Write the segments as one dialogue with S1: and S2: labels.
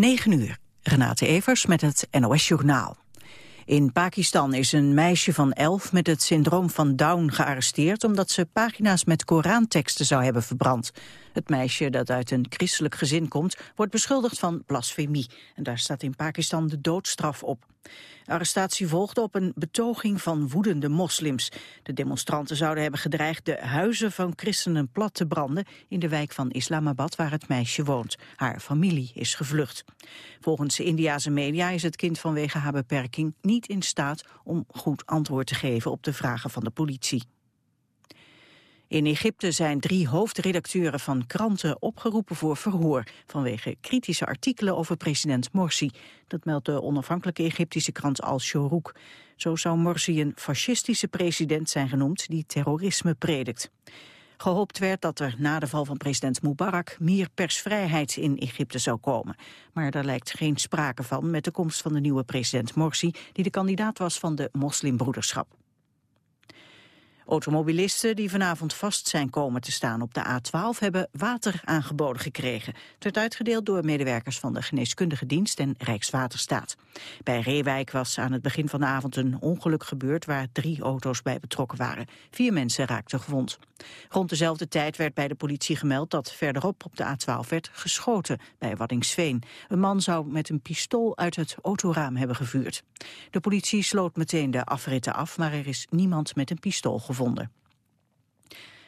S1: 9 uur. Renate Evers met het NOS Journaal. In Pakistan is een meisje van elf met het syndroom van Down gearresteerd... omdat ze pagina's met Koranteksten zou hebben verbrand. Het meisje dat uit een christelijk gezin komt... wordt beschuldigd van blasfemie. En daar staat in Pakistan de doodstraf op. De arrestatie volgde op een betoging van woedende moslims. De demonstranten zouden hebben gedreigd de huizen van christenen plat te branden... in de wijk van Islamabad waar het meisje woont. Haar familie is gevlucht. Volgens Indiase media is het kind vanwege haar beperking niet in staat... om goed antwoord te geven op de vragen van de politie. In Egypte zijn drie hoofdredacteuren van kranten opgeroepen voor verhoor vanwege kritische artikelen over president Morsi. Dat meldt de onafhankelijke Egyptische krant Al-Shorouk. Zo zou Morsi een fascistische president zijn genoemd die terrorisme predikt. Gehoopt werd dat er na de val van president Mubarak meer persvrijheid in Egypte zou komen. Maar daar lijkt geen sprake van met de komst van de nieuwe president Morsi, die de kandidaat was van de moslimbroederschap. Automobilisten die vanavond vast zijn komen te staan op de A12 hebben water aangeboden gekregen. Het werd uitgedeeld door medewerkers van de geneeskundige dienst en Rijkswaterstaat. Bij Reewijk was aan het begin van de avond een ongeluk gebeurd waar drie auto's bij betrokken waren. Vier mensen raakten gewond. Rond dezelfde tijd werd bij de politie gemeld dat verderop op de A12 werd geschoten bij Waddingsveen. Een man zou met een pistool uit het autoraam hebben gevuurd. De politie sloot meteen de afritten af, maar er is niemand met een pistool gevonden.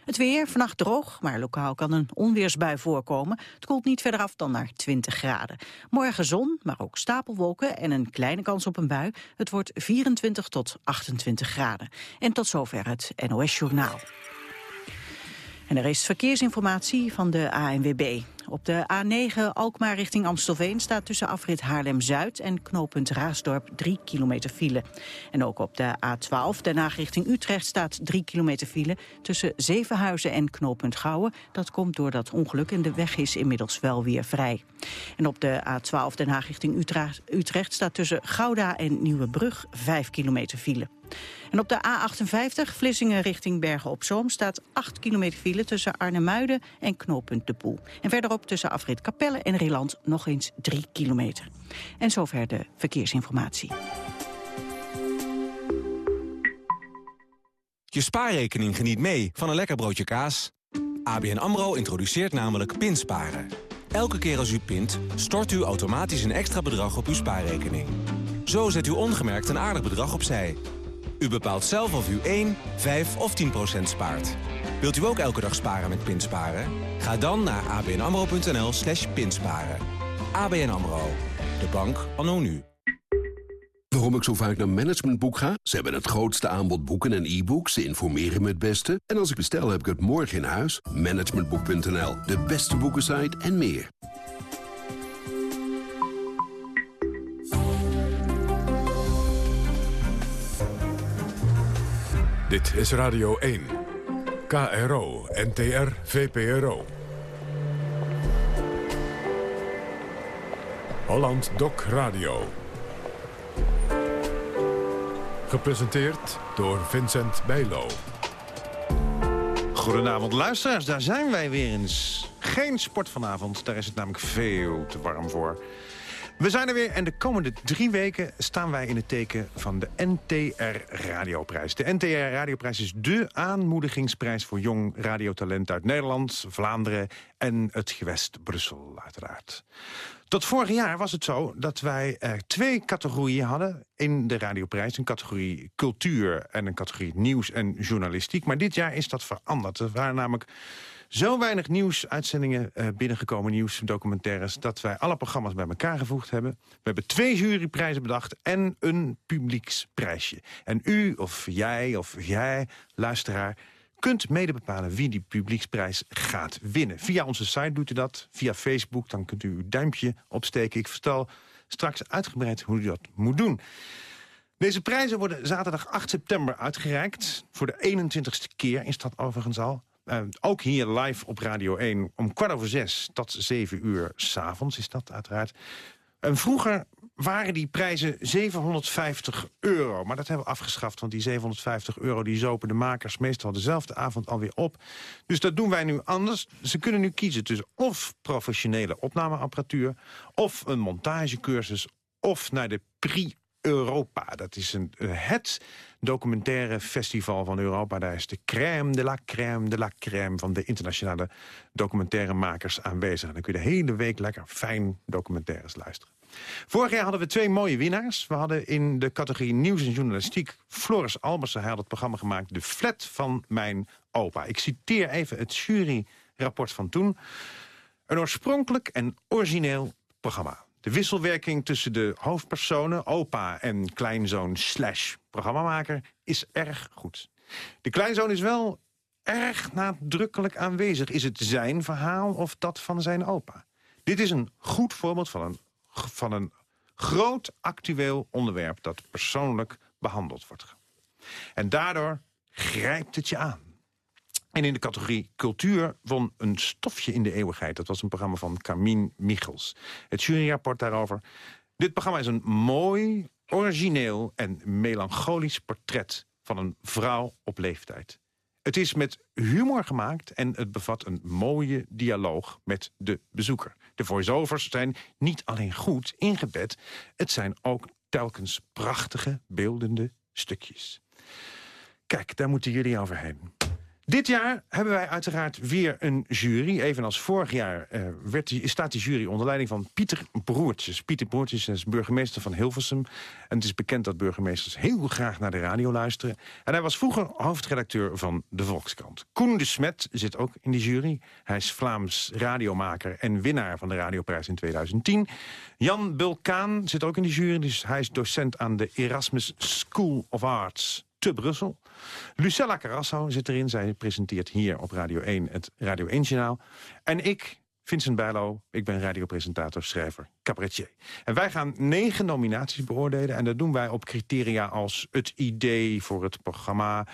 S1: Het weer, vannacht droog, maar lokaal kan een onweersbui voorkomen. Het koelt niet verder af dan naar 20 graden. Morgen zon, maar ook stapelwolken en een kleine kans op een bui. Het wordt 24 tot 28 graden. En tot zover het NOS Journaal. En er is verkeersinformatie van de ANWB. Op de A9 Alkmaar richting Amstelveen staat tussen afrit Haarlem-Zuid en knooppunt Raasdorp 3 kilometer file. En ook op de A12 Den Haag richting Utrecht staat 3 kilometer file tussen Zevenhuizen en knooppunt Gouwen. Dat komt door dat ongeluk en de weg is inmiddels wel weer vrij. En op de A12 Den Haag richting Utrecht staat tussen Gouda en Nieuwebrug 5 kilometer file. En op de A58 Vlissingen richting Bergen op Zoom staat 8 kilometer file tussen Arnhemuiden en knooppunt De Poel. En verderop tussen afrit Capelle en Rieland nog eens 3 kilometer. En zover de verkeersinformatie.
S2: Je spaarrekening geniet mee van een lekker broodje kaas. ABN AMRO introduceert namelijk pinsparen. Elke keer als u pint, stort u automatisch een extra bedrag op uw spaarrekening. Zo zet u ongemerkt een aardig bedrag opzij. U bepaalt zelf of u 1, 5 of 10 procent spaart. Wilt u ook elke dag sparen met Pinsparen? Ga dan naar abnamro.nl slash pinsparen. ABN AMRO, de bank anno nu.
S3: Waarom ik zo vaak naar Managementboek ga? Ze hebben het grootste aanbod boeken en e-books. Ze informeren me het beste. En als ik bestel, heb ik het morgen in huis. Managementboek.nl, de beste boekensite en meer.
S4: Dit is Radio 1. KRO, NTR, VPRO. Holland Doc Radio. Gepresenteerd door Vincent Bijlo.
S5: Goedenavond luisteraars, daar zijn wij weer eens. Geen sport vanavond, daar is het namelijk veel te warm voor. We zijn er weer en de komende drie weken staan wij in het teken van de NTR Radioprijs. De NTR Radioprijs is dé aanmoedigingsprijs voor jong radiotalent uit Nederland, Vlaanderen en het gewest Brussel uiteraard. Tot vorig jaar was het zo dat wij twee categorieën hadden in de radioprijs. Een categorie cultuur en een categorie nieuws en journalistiek. Maar dit jaar is dat veranderd. Er waren namelijk zo weinig nieuwsuitzendingen uh, binnengekomen, nieuwsdocumentaires... dat wij alle programma's bij elkaar gevoegd hebben. We hebben twee juryprijzen bedacht en een publieksprijsje. En u of jij of jij, luisteraar kunt mede bepalen wie die publieksprijs gaat winnen. Via onze site doet u dat, via Facebook, dan kunt u uw duimpje opsteken. Ik vertel straks uitgebreid hoe u dat moet doen. Deze prijzen worden zaterdag 8 september uitgereikt. Voor de 21ste keer is dat overigens al. Uh, ook hier live op Radio 1 om kwart over zes tot zeven uur s'avonds is dat uiteraard. En vroeger waren die prijzen 750 euro. Maar dat hebben we afgeschaft, want die 750 euro... die zopen de makers meestal dezelfde avond alweer op. Dus dat doen wij nu anders. Ze kunnen nu kiezen tussen of professionele opnameapparatuur... of een montagecursus, of naar de Prix Europa. Dat is een, eh, het documentaire festival van Europa. Daar is de crème de la crème de la crème... van de internationale documentairemakers aanwezig. En dan kun je de hele week lekker fijn documentaires luisteren. Vorig jaar hadden we twee mooie winnaars. We hadden in de categorie nieuws en journalistiek... Floris Albersen, hij had het programma gemaakt... De Flat van mijn opa. Ik citeer even het juryrapport van toen. Een oorspronkelijk en origineel programma. De wisselwerking tussen de hoofdpersonen, opa en kleinzoon slash programmamaker, is erg goed. De kleinzoon is wel erg nadrukkelijk aanwezig. Is het zijn verhaal of dat van zijn opa? Dit is een goed voorbeeld van een, van een groot actueel onderwerp... dat persoonlijk behandeld wordt. En daardoor grijpt het je aan. En in de categorie cultuur won een stofje in de eeuwigheid. Dat was een programma van Carmien Michels. Het juryrapport daarover. Dit programma is een mooi, origineel en melancholisch portret... van een vrouw op leeftijd. Het is met humor gemaakt en het bevat een mooie dialoog met de bezoeker. De voiceovers zijn niet alleen goed ingebed... het zijn ook telkens prachtige, beeldende stukjes. Kijk, daar moeten jullie overheen. Dit jaar hebben wij uiteraard weer een jury. Evenals vorig jaar uh, werd die, staat die jury onder leiding van Pieter Broertjes. Pieter Broertjes is burgemeester van Hilversum. En het is bekend dat burgemeesters heel graag naar de radio luisteren. En hij was vroeger hoofdredacteur van de Volkskrant. Koen de Smet zit ook in die jury. Hij is Vlaams radiomaker en winnaar van de radioprijs in 2010. Jan Bulkaan zit ook in die jury. Dus hij is docent aan de Erasmus School of Arts te Brussel. Lucella Carasso zit erin. Zij presenteert hier op Radio 1 het Radio 1-journaal. En ik, Vincent Bijlo, ik ben radiopresentator, schrijver, cabaretier. En wij gaan negen nominaties beoordelen. En dat doen wij op criteria als het idee voor het programma...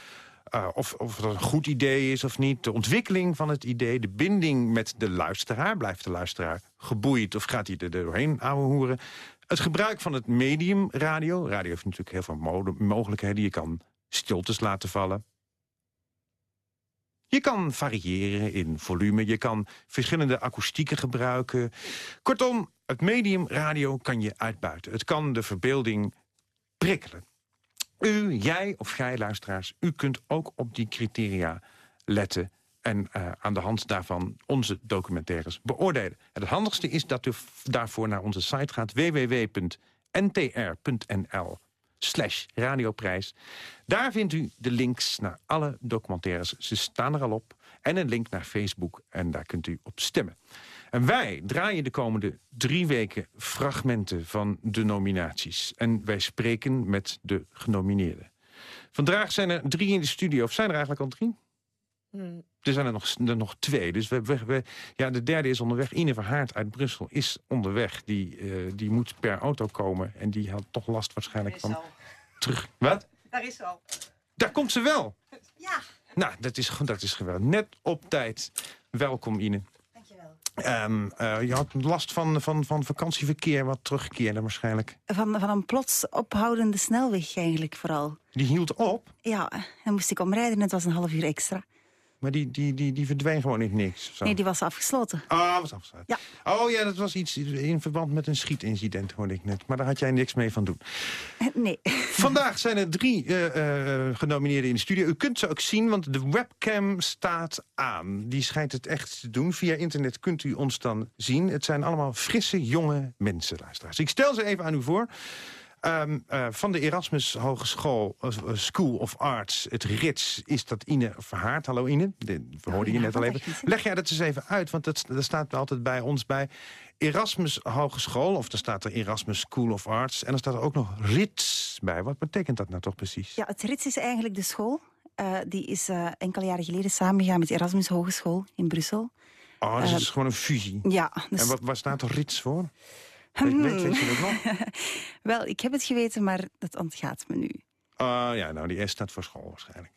S5: Uh, of, of het een goed idee is of niet. De ontwikkeling van het idee. De binding met de luisteraar. Blijft de luisteraar geboeid of gaat hij er doorheen hoeren? Het gebruik van het medium radio. Radio heeft natuurlijk heel veel mogelijkheden. Je kan stiltes laten vallen. Je kan variëren in volume, je kan verschillende akoestieken gebruiken. Kortom, het medium radio kan je uitbuiten. Het kan de verbeelding prikkelen. U, jij of jij luisteraars, u kunt ook op die criteria letten... en uh, aan de hand daarvan onze documentaires beoordelen. En het handigste is dat u daarvoor naar onze site gaat... www.ntr.nl slash radioprijs. Daar vindt u de links naar alle documentaires. Ze staan er al op. En een link naar Facebook. En daar kunt u op stemmen. En wij draaien de komende drie weken fragmenten van de nominaties. En wij spreken met de genomineerden. Vandaag zijn er drie in de studio. Of zijn er eigenlijk al drie? Hmm. Er zijn er nog, er nog twee. Dus we, we, ja, de derde is onderweg. Ine Verhaard uit Brussel is onderweg. Die, uh, die moet per auto komen. En die had toch last waarschijnlijk van... Al. Terug. Wat?
S6: Daar is ze al.
S5: Daar komt ze wel.
S6: Ja.
S5: Nou, dat is, dat is geweldig. Net op tijd. Welkom, Ine.
S6: Dankjewel.
S5: Um, uh, je had last van, van, van vakantieverkeer, wat terugkeerde waarschijnlijk.
S6: Van, van een plots ophoudende snelweg eigenlijk vooral.
S5: Die hield op?
S6: Ja, dan moest ik omrijden en het was een half uur extra.
S5: Maar die, die, die, die verdween gewoon niet niks?
S6: Zo. Nee, die was afgesloten.
S5: Ah, was afgesloten.
S6: Ja.
S5: Oh ja, dat was iets in verband met een schietincident, hoorde ik net. Maar daar had jij niks mee van doen.
S6: Nee.
S5: Vandaag zijn er drie uh, uh, genomineerden in de studio. U kunt ze ook zien, want de webcam staat aan. Die schijnt het echt te doen. Via internet kunt u ons dan zien. Het zijn allemaal frisse, jonge mensen, luisteraars. Ik stel ze even aan u voor. Um, uh, van de Erasmus Hogeschool uh, School of Arts, het RITS, is dat Ine Verhaard. Hallo Ine, we hoorden je net al even. Leg jij dat eens even uit, want dat, dat staat altijd bij ons bij. Erasmus Hogeschool, of er staat er Erasmus School of Arts... en er staat er ook nog RITS bij. Wat betekent dat nou toch precies?
S6: Ja, het RITS is eigenlijk de school. Uh, die is enkele jaren geleden samengegaan met Erasmus Hogeschool in Brussel.
S5: Oh, dus het is gewoon een fusie?
S6: Ja.
S5: Dus... En wat, waar staat er RITS voor? Weet, weet, weet, je dat nog?
S6: Wel, ik heb het geweten, maar dat ontgaat me nu.
S5: Uh, ja, nou, die S staat voor school waarschijnlijk.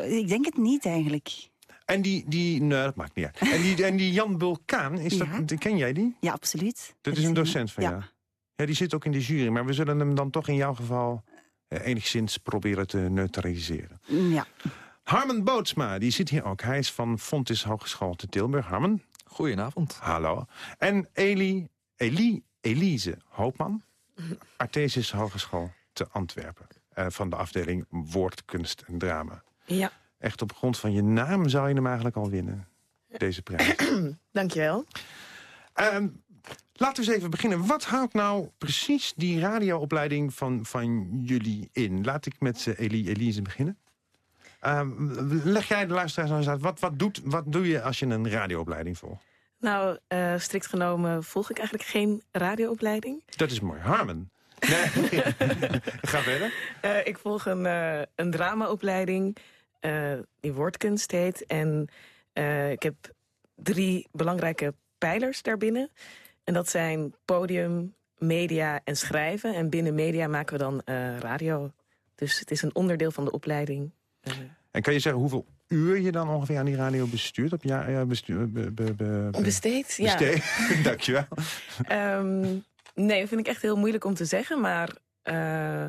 S6: Uh, ik denk het niet, eigenlijk.
S5: En die, die nee, dat maakt niet uit. En die, en die Jan Bulkaan, is ja. dat, ken jij die?
S6: Ja, absoluut.
S5: Dat is een docent van
S6: ja.
S5: jou? Ja, die zit ook in de jury. Maar we zullen hem dan toch in jouw geval eh, enigszins proberen te neutraliseren.
S6: Ja.
S5: Harmen Bootsma, die zit hier ook. Hij is van Fontis Hogeschool te Tilburg. Harmen,
S7: Goedenavond.
S5: hallo. En Eli, Eli, Elise Hoopman, Artesius Hogeschool te Antwerpen. eh, van de afdeling Woordkunst en Drama.
S8: Ja,
S5: Echt op grond van je naam zou je hem eigenlijk al winnen. Deze prijs.
S8: dankjewel.
S5: Ehm, laten we eens even beginnen. Wat houdt nou precies die radioopleiding van, van jullie in? Laat ik met eh, Elie Elise beginnen. Ehm, leg jij de luisteraars nou eens uit. Wat, wat, doet, wat doe je als je een radioopleiding volgt?
S8: Nou, eh, strikt genomen volg ik eigenlijk geen radioopleiding.
S5: Dat is mooi. Harmen. Nee. Ga verder.
S8: Eh, ik volg een, eh, een dramaopleiding die woordkunst heet. En ik heb drie belangrijke pijlers daarbinnen. En dat zijn podium, media en schrijven. En binnen media maken we dan radio. Dus het is een onderdeel van de opleiding.
S5: En kan je zeggen hoeveel uur je dan ongeveer aan die radio bestuurt? Op ja, bestuur, be, be, be- be-
S8: besteed? Ja.
S5: besteed? Dankjewel.
S8: Ehm, nee, dat vind ik echt heel moeilijk om te zeggen. Maar eh,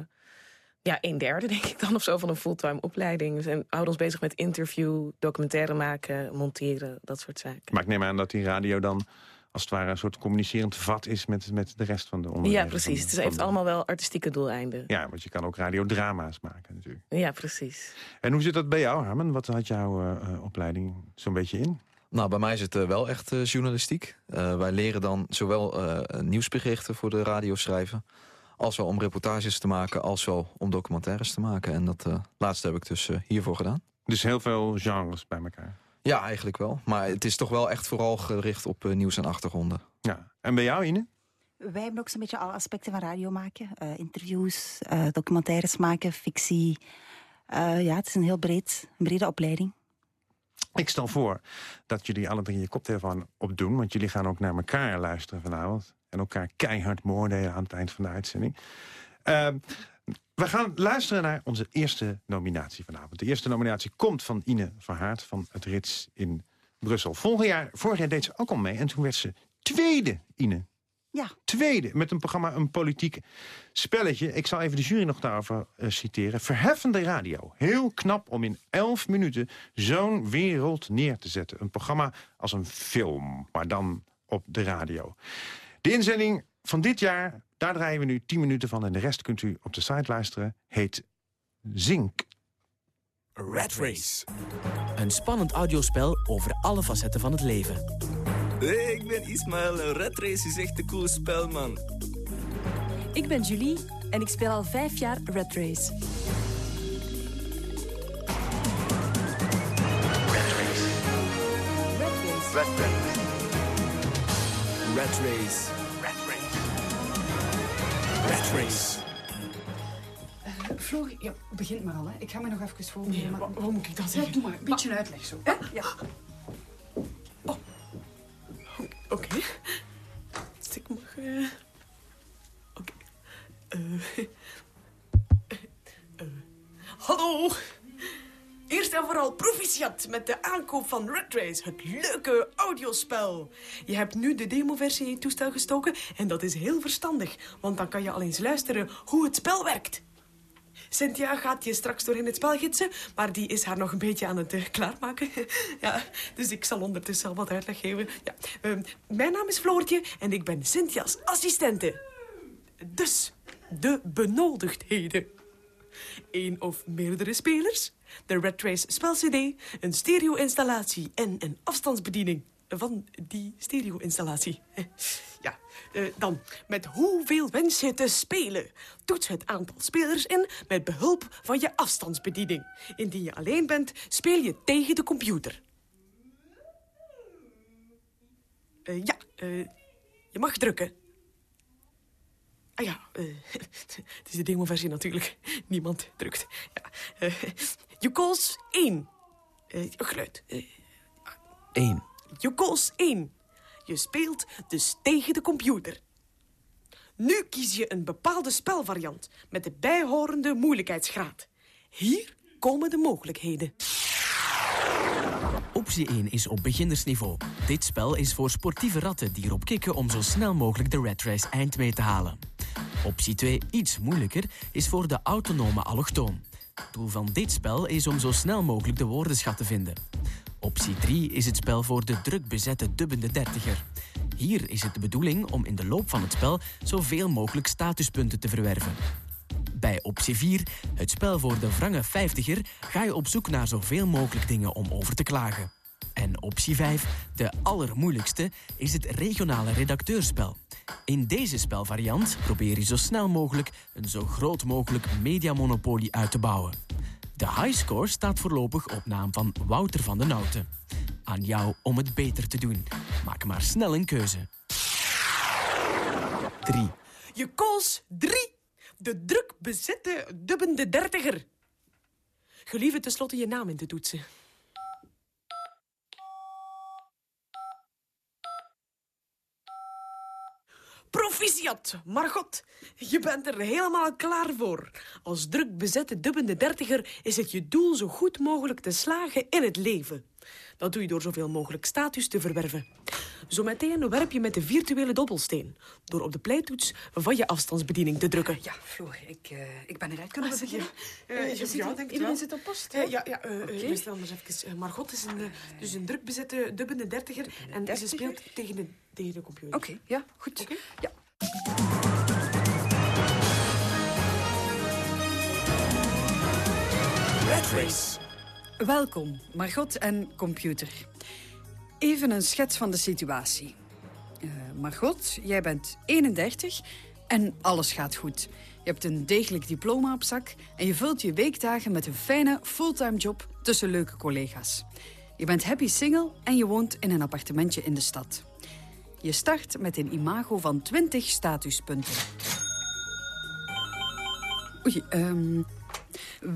S8: ja, een derde denk ik dan of zo van een fulltime opleiding. Dus, en we houden ons bezig met interview, documentaire maken, monteren, dat soort zaken.
S5: Maar ik neem aan dat die radio dan als het ware een soort communicerend vat is met, met de rest van de onderdelen.
S8: Ja, precies.
S5: de-
S8: Het
S5: van
S8: heeft
S5: de-
S8: allemaal wel artistieke doeleinden.
S5: Ja, want je kan ook radiodrama's maken natuurlijk.
S8: Ja, precies.
S5: En hoe zit dat bij jou, Harmen? Wat had jouw eh, eh, opleiding zo'n beetje in?
S7: Nou, bij mij is het eh, wel echt eh, journalistiek. Eh, wij leren dan zowel eh, nieuwsberichten voor de radio schrijven... als wel om reportages te maken, als wel om documentaires te maken. En dat eh, laatste heb ik dus eh, hiervoor gedaan.
S5: Dus heel veel genres bij elkaar.
S7: Ja, eigenlijk wel. Maar het is toch wel echt vooral gericht op eh, nieuws en achtergronden.
S5: Ja. En bij jou, Ine?
S6: Wij hebben ook zo'n beetje alle aspecten van radio maken. Eh, interviews, eh, documentaires maken, fictie. Eh, ja, het is een heel breed, een brede opleiding.
S5: Ik stel voor dat jullie alle drie je koptelefoon opdoen... want jullie gaan ook naar elkaar luisteren vanavond... en elkaar keihard beoordelen aan het eind van de uitzending. We gaan luisteren naar onze eerste nominatie vanavond. De eerste nominatie komt van Ine Verhaart van het Rits in Brussel. Vorig jaar, vorig jaar deed ze ook al mee en toen werd ze tweede, Ine.
S6: Ja,
S5: Tweede, met een programma, een politiek spelletje. Ik zal even de jury nog daarover eh, citeren. Verheffende radio. Heel knap om in elf minuten zo'n wereld neer te zetten. Een programma als een film, maar dan op de radio. De inzending van dit jaar, daar draaien we nu 10 minuten van... en de rest kunt u op de site luisteren, heet Zink.
S9: Red Race. Een spannend audiospel over alle facetten van het leven.
S10: Hey, ik ben Ismaël en Red Race is echt een cool spel, man.
S11: Ik ben Julie en ik speel al vijf jaar Red Race. Red Race.
S9: Red Race. Red Race. Red Race.
S12: Floor, ja, begint maar al, hè. Ik ga me nog even voorbereiden.
S8: Nee,
S12: maar-
S8: wa- waarom moet ik dat
S12: Ja,
S8: zeggen?
S12: doe maar. Een beetje een uitleg zo. hè? Ja.
S8: Met de aankoop van Red Race, het leuke audiospel. Je hebt nu de demoversie in je toestel gestoken en dat is heel verstandig, want dan kan je al eens luisteren hoe het spel werkt. Cynthia gaat je straks door in het spel gidsen, maar die is haar nog een beetje aan het eh, klaarmaken. ja, dus ik zal ondertussen al wat uitleg geven. Ja, ehm, mijn naam is Floortje en ik ben Cynthia's assistente. Dus, de benodigdheden. Eén of meerdere spelers, de Red Race spel-cd, een stereo-installatie en een afstandsbediening van die stereo-installatie. Ja, eh, dan, met hoeveel wens je te spelen? Toets het aantal spelers in met behulp van je afstandsbediening. Indien je alleen bent, speel je tegen de computer. Eh, ja, eh, je mag drukken. Ah ja, het is de demo-versie natuurlijk. Niemand drukt. Ja, je calls 1. Eh, geluid.
S9: 1.
S8: je calls 1. Je speelt dus tegen de computer. Nu kies je een bepaalde spelvariant met de bijhorende moeilijkheidsgraad. Hier komen de mogelijkheden.
S9: Optie 1 is op beginnersniveau. Dit spel is voor sportieve ratten die erop kikken om zo snel mogelijk de Red Race eind mee te halen. Optie 2, iets moeilijker, is voor de autonome allochtoon. Het doel van dit spel is om zo snel mogelijk de woordenschat te vinden. Optie 3 is het spel voor de druk bezette dubbende dertiger. Hier is het de bedoeling om in de loop van het spel zoveel mogelijk statuspunten te verwerven. Bij optie 4, het spel voor de wrange vijftiger, ga je op zoek naar zoveel mogelijk dingen om over te klagen. En optie 5, de allermoeilijkste, is het regionale redacteurspel. In deze spelvariant probeer je zo snel mogelijk een zo groot mogelijk mediamonopolie uit te bouwen. De highscore staat voorlopig op naam van Wouter van den Nouten. Aan jou om het beter te doen. Maak maar snel een keuze. 3.
S8: Je koos 3. De druk bezette dubbende dertiger. Gelieve tenslotte je naam in te toetsen. Proficiat, Margot. Je bent er helemaal klaar voor. Als druk bezette dubbende dertiger is het je doel zo goed mogelijk te slagen in het leven. Dat doe je door zoveel mogelijk status te verwerven. Zometeen werp je met de virtuele dobbelsteen. Door op de pleitoets van je afstandsbediening te drukken.
S12: Ja, Floor, ik, uh, ik ben eruit. Kunnen we
S8: Ah,
S12: beginnen?
S8: ja.
S12: Eh,
S8: Eh,
S12: je ziet
S8: ja,
S12: wel,
S8: denk het
S12: iedereen
S8: wel.
S12: zit op post?
S8: Eh, ja, ja uh,
S12: Oké.
S8: okay. even. Uh, Margot is een, uh, dus een druk bezette dubbende dertiger. En ze
S12: dertiger?
S8: speelt tegen de, tegen de computer.
S12: Oké, ja, goed. Ja.
S9: Red Race.
S12: Welkom, Margot en computer. Even een schets van de situatie. Eh, Margot, jij bent 31 en alles gaat goed. Je hebt een degelijk diploma op zak en je vult je weekdagen met een fijne fulltime job tussen leuke collega's. Je bent happy single en je woont in een appartementje in de stad. Je start met een imago van 20 statuspunten. Oei, ehm,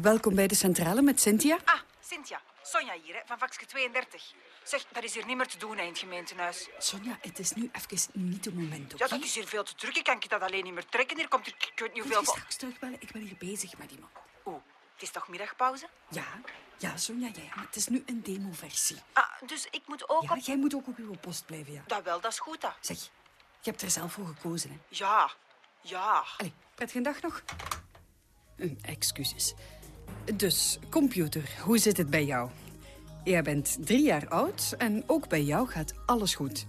S12: welkom bij de centrale met Cynthia.
S13: Ah, Cynthia. Sonja hier, hè, van vakje 32. Zeg, dat is hier niet meer te doen, hè, in het gemeentehuis.
S12: Sonja, het is nu even niet het moment, oké?
S13: Ja, dat is hier veel te druk. Ik kan je dat alleen niet meer trekken. Hier komt er, ik weet niet hoeveel...
S12: je straks terugbellen? Ik ben hier bezig met iemand.
S13: Oeh, het is toch middagpauze?
S12: Ja, ja, Sonja, ja, ja, maar het is nu een demoversie.
S13: Ah, dus ik moet ook
S12: Ja,
S13: op...
S12: jij moet ook op uw post blijven, ja.
S13: Dat wel, dat is goed, dat.
S12: Zeg, je hebt er zelf voor gekozen, hè?
S13: Ja, ja.
S12: Allee, prettige dag nog. Hm, excuses. Dus, computer, hoe zit het bij jou? Jij bent drie jaar oud en ook bij jou gaat alles goed.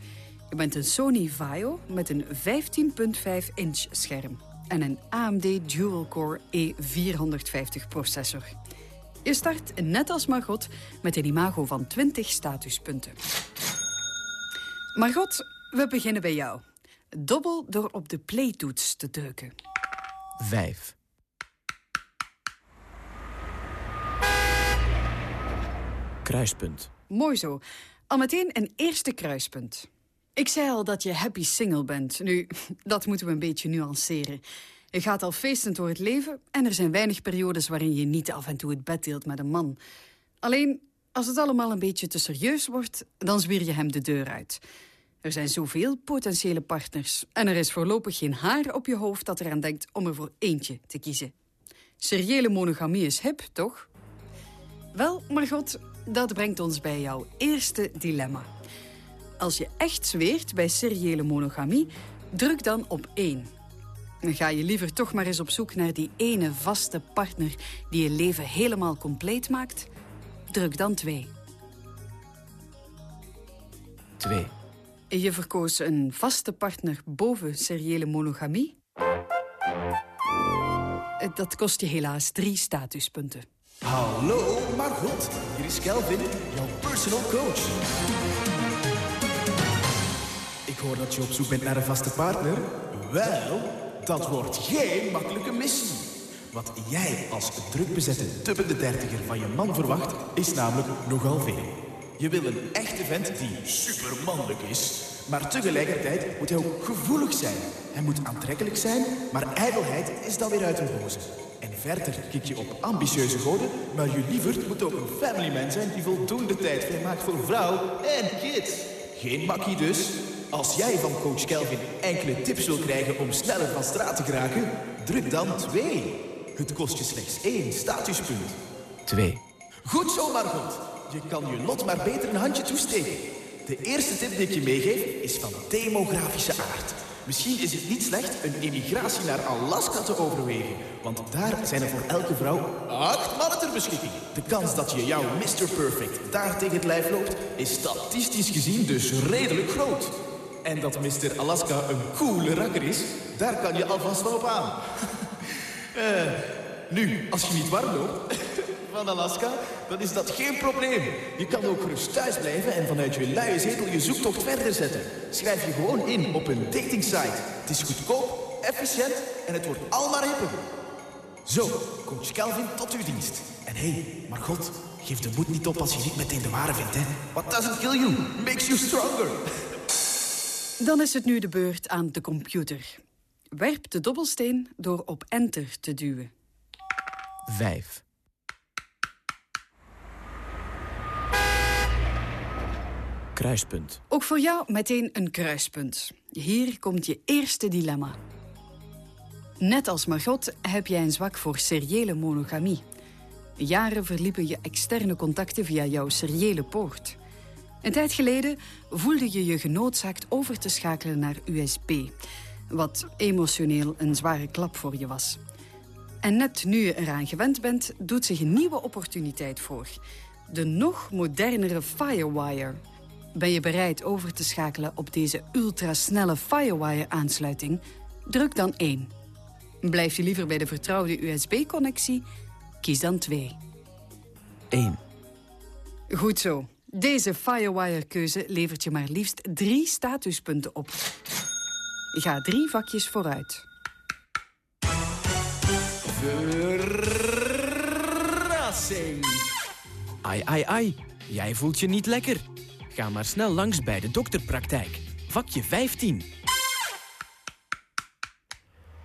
S12: Je bent een Sony Vaio met een 15.5 inch scherm en een AMD dual-core E450 processor. Je start, net als Margot, met een imago van 20 statuspunten. Margot, we beginnen bij jou. Dobbel door op de playtoets te drukken.
S9: 5. Kruispunt.
S12: Mooi zo. Al meteen een eerste kruispunt. Ik zei al dat je happy single bent. Nu, dat moeten we een beetje nuanceren. Je gaat al feestend door het leven en er zijn weinig periodes waarin je niet af en toe het bed deelt met een man. Alleen, als het allemaal een beetje te serieus wordt, dan zwier je hem de deur uit. Er zijn zoveel potentiële partners en er is voorlopig geen haar op je hoofd dat eraan denkt om er voor eentje te kiezen. Seriële monogamie is hip, toch? Wel, Margot, dat brengt ons bij jouw eerste dilemma. Als je echt zweert bij seriële monogamie, druk dan op één. Dan ga je liever toch maar eens op zoek naar die ene vaste partner die je leven helemaal compleet maakt. Druk dan twee.
S9: 2.
S12: Je verkoos een vaste partner boven seriële monogamie. Dat kost je helaas drie statuspunten.
S14: Hallo Margot, hier is Kelvin, jouw personal coach. Ik hoor dat je op zoek bent naar een vaste partner. Wel, dat wordt geen makkelijke missie. Wat jij als drukbezette dubbele dertiger van je man verwacht, is namelijk nogal veel. Je wil een echte vent die supermannelijk is, maar tegelijkertijd moet hij ook gevoelig zijn. Hij moet aantrekkelijk zijn, maar ijdelheid is dan weer uit een boze. En verder kik je op ambitieuze goden, maar je lieverd moet ook een family man zijn die voldoende tijd vrijmaakt voor vrouw en kids. Geen makkie dus. Als jij van coach Kelvin enkele tips wil krijgen om sneller van straat te geraken, druk dan 2. Het kost je slechts één statuspunt.
S9: 2.
S14: Goed zo, Margot. Je kan je lot maar beter een handje toesteken. De eerste tip die ik je meegeef is van demografische aard. Misschien is het niet slecht een emigratie naar Alaska te overwegen. Want daar zijn er voor elke vrouw acht mannen ter beschikking. De kans dat je jouw Mr. Perfect daar tegen het lijf loopt... is statistisch gezien dus redelijk groot. En dat Mr. Alaska een coole rakker is, daar kan je alvast wel op aan. Eh, nu, als je niet warm loopt van Alaska, dan is dat geen probleem. Je kan ook gerust thuis blijven en vanuit je luie zetel je zoektocht verder zetten. Schrijf je gewoon in op een datingsite. Het is goedkoop, efficiënt en het wordt al maar hipper. Zo, coach Kelvin tot uw dienst. En hé, hey, Margot, geef de moed niet op als je niet meteen de ware vindt, hè. What doesn't kill you makes you stronger.
S12: Dan is het nu de beurt aan de computer. Werp de dobbelsteen door op enter te duwen.
S9: 5. Kruispunt.
S12: Ook voor jou meteen een kruispunt. Hier komt je eerste dilemma. Net als Margot heb jij een zwak voor seriële monogamie. Jaren verliepen je externe contacten via jouw seriële poort. Een tijd geleden voelde je je genoodzaakt over te schakelen naar USB. Wat emotioneel een zware klap voor je was. En net nu je eraan gewend bent, doet zich een nieuwe opportuniteit voor. De nog modernere Firewire. Ben je bereid over te schakelen op deze ultrasnelle Firewire-aansluiting? Druk dan 1. Blijf je liever bij de vertrouwde USB-connectie? Kies dan 2.
S9: 1.
S12: Goed zo. Deze Firewire-keuze levert je maar liefst drie statuspunten op. Ga drie vakjes vooruit.
S14: Verrassing.
S9: Ai, ai, ai. Jij voelt je niet lekker. Ga maar snel langs bij de dokterpraktijk. Vakje 15.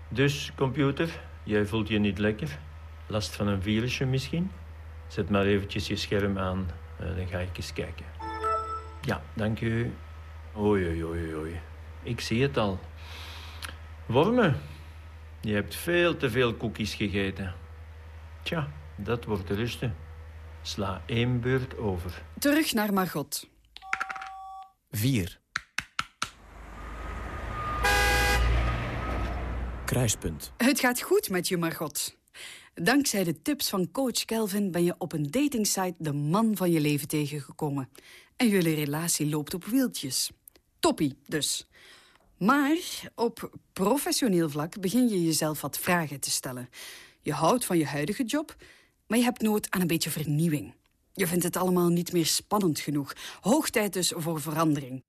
S15: Dus, computer, jij voelt je niet lekker? Last van een virusje misschien? Zet maar eventjes je scherm aan, uh, dan ga ik eens kijken. Ja, dank u. Oei, oei, oei, oei. Ik zie het al. Wormen. Je hebt veel te veel koekjes gegeten. Tja, dat wordt rusten. Sla één beurt over.
S12: Terug naar Margot.
S9: 4. Kruispunt.
S12: Het gaat goed met je, Margot. Dankzij de tips van coach Kelvin ben je op een datingsite de man van je leven tegengekomen. En jullie relatie loopt op wieltjes. Toppie, dus. Maar op professioneel vlak begin je jezelf wat vragen te stellen. Je houdt van je huidige job, maar je hebt nood aan een beetje vernieuwing. Je vindt het allemaal niet meer spannend genoeg. Hoog tijd dus voor verandering.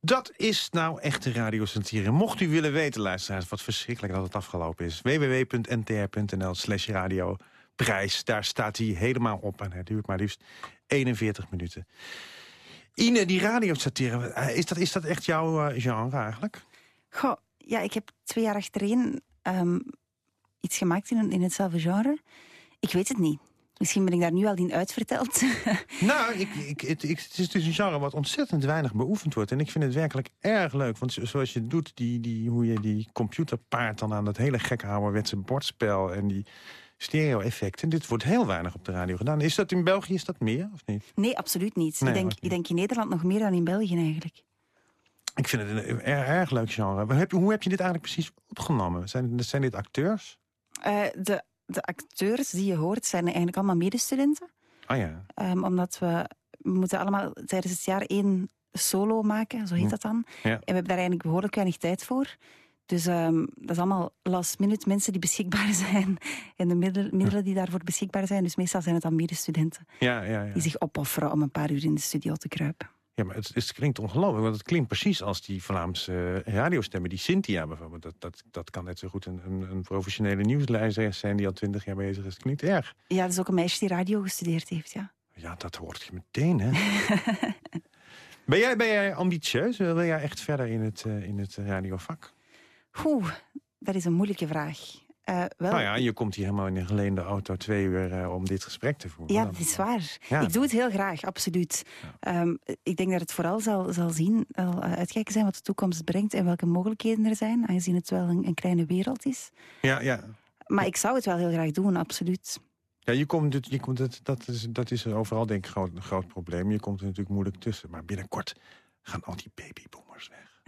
S5: Dat is nou echte radiosatire. Mocht u willen weten, luisteraars, wat verschrikkelijk dat het afgelopen is. www.ntr.nl slash radio prijs. Daar staat hij helemaal op en het duurt maar liefst 41 minuten. Ine, die radiosatire, eh, is dat, is dat echt jouw uh, genre eigenlijk?
S6: Goh, ja, ik heb twee jaar achtereen um, iets gemaakt in, in hetzelfde genre. Ik weet het niet. Misschien ben ik daar nu al in uitverteld.
S5: nou, ik, ik, het, ik, het is dus een genre wat ontzettend weinig beoefend wordt. En ik vind het werkelijk erg leuk. Want zoals je doet, die, die, hoe je die computerpaard dan aan dat hele gekke ouderwetse bordspel... en die stereo-effecten. Dit wordt heel weinig op de radio gedaan. Is dat in België, is dat meer of niet?
S6: Nee, absoluut niet. Nee, ik, denk, ik denk in Nederland nog meer dan in België eigenlijk.
S5: Ik vind het een erg, erg leuk genre. Hoe heb, je, hoe heb je dit eigenlijk precies opgenomen? Zijn, zijn dit acteurs?
S6: Uh, de de acteurs die je hoort zijn eigenlijk allemaal medestudenten.
S5: Ah ja.
S6: Um, omdat we, we moeten allemaal tijdens het jaar één solo maken, zo heet hm. dat dan. Ja. En we hebben daar eigenlijk behoorlijk weinig tijd voor. Dus um, dat is allemaal last minute mensen die beschikbaar zijn. En de middelen, middelen die daarvoor beschikbaar zijn. Dus meestal zijn het dan medestudenten.
S5: Ja, ja, ja.
S6: Die zich opofferen om een paar uur in de studio te kruipen.
S5: Ja, maar het, het klinkt ongelooflijk, want het klinkt precies als die Vlaamse uh, radiostemmen. Die Cynthia bijvoorbeeld, dat, dat, dat kan net zo goed een, een, een professionele nieuwsleider zijn... die al twintig jaar bezig is. Het klinkt erg.
S6: Ja, dat is ook een meisje die radio gestudeerd heeft, ja.
S5: Ja, dat hoort je meteen, hè. ben, jij, ben jij ambitieus? Wil jij echt verder in het, uh, in het radiovak?
S6: Oeh, dat is een moeilijke vraag. Uh, wel...
S5: Nou ja, je komt hier helemaal in een geleende auto twee uur uh, om dit gesprek te voeren.
S6: Ja, dat is waar. Ja. Ik doe het heel graag, absoluut. Ja. Um, ik denk dat het vooral zal, zal zien, zal uitkijken zijn wat de toekomst brengt en welke mogelijkheden er zijn, aangezien het wel een, een kleine wereld is.
S5: Ja, ja.
S6: Maar ik zou het wel heel graag doen, absoluut.
S5: Ja, je komt, je komt, dat, dat, is, dat is overal denk ik groot, een groot probleem. Je komt er natuurlijk moeilijk tussen. Maar binnenkort gaan al die babyboomers weg.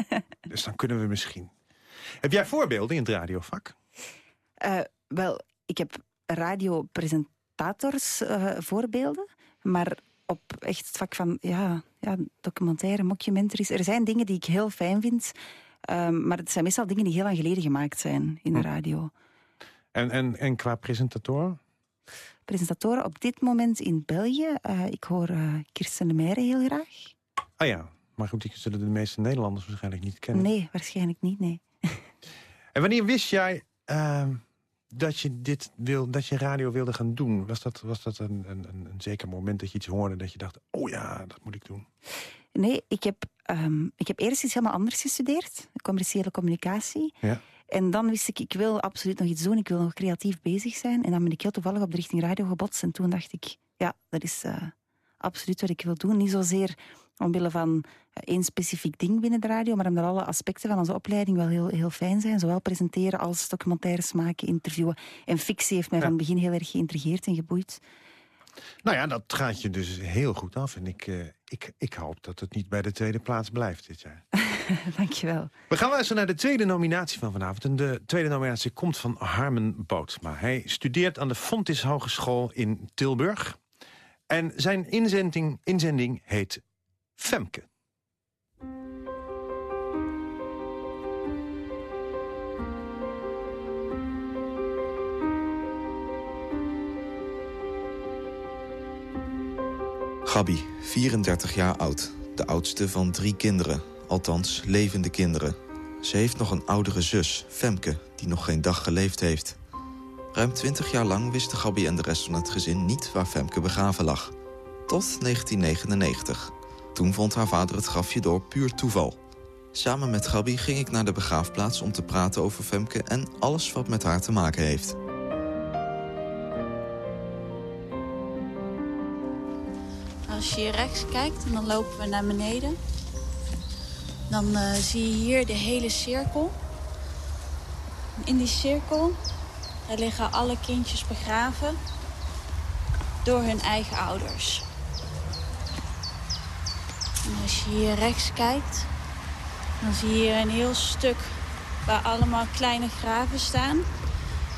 S5: dus dan kunnen we misschien. Heb jij voorbeelden in het radiovak?
S6: Uh, wel, ik heb radiopresentators uh, voorbeelden. Maar op echt het vak van ja, ja, documentaire, mockumentaries. Er zijn dingen die ik heel fijn vind. Um, maar het zijn meestal dingen die heel lang geleden gemaakt zijn in de hm. radio.
S5: En, en, en qua presentatoren?
S6: Presentatoren op dit moment in België. Uh, ik hoor uh, Kirsten de Meijeren heel graag.
S5: Ah ja, maar goed, die zullen de meeste Nederlanders waarschijnlijk niet kennen.
S6: Nee, waarschijnlijk niet, nee.
S5: En wanneer wist jij uh, dat je dit wil, dat je radio wilde gaan doen? Was dat, was dat een, een, een zeker moment dat je iets hoorde dat je dacht, oh ja, dat moet ik doen?
S6: Nee, ik heb, um, ik heb eerst iets helemaal anders gestudeerd. Commerciële communicatie. Ja. En dan wist ik, ik wil absoluut nog iets doen. Ik wil nog creatief bezig zijn. En dan ben ik heel toevallig op de richting radio gebotst. En toen dacht ik, ja, dat is uh, absoluut wat ik wil doen. Niet zozeer omwille van eh, één specifiek ding binnen de radio, maar omdat alle aspecten van onze opleiding wel heel, heel fijn zijn. Zowel presenteren als documentaires maken, interviewen. En fictie heeft mij van het begin heel erg geïntrigeerd en geboeid.
S5: Nou ja, dat gaat je dus heel goed af. En ik, uh, ik, ik hoop dat het niet bij de tweede plaats blijft dit jaar.
S6: Dankjewel.
S5: We gaan luisteren naar de tweede nominatie van vanavond. En de tweede nominatie komt van Harmen Bootma. Hij studeert aan de Fontis Hogeschool in Tilburg. En zijn inzending, inzending heet Femke.
S16: Gabi, 34 jaar oud. De oudste van drie kinderen. Althans, levende kinderen. Ze heeft nog een oudere zus, Femke, die nog geen dag geleefd heeft. Ruim 20 jaar lang wisten Gabi en de rest van het gezin niet waar Femke begraven lag. Tot 1999. Toen vond haar vader het grafje door puur toeval. Samen met Gabi ging ik naar de begraafplaats om te praten over Femke... en alles wat met haar te maken heeft.
S17: Als je hier rechts kijkt en dan lopen we naar beneden... dan uh, zie je hier de hele cirkel. In die cirkel liggen alle kindjes begraven door hun eigen ouders. En als je hier rechts kijkt, dan zie je hier een heel stuk waar allemaal kleine graven staan.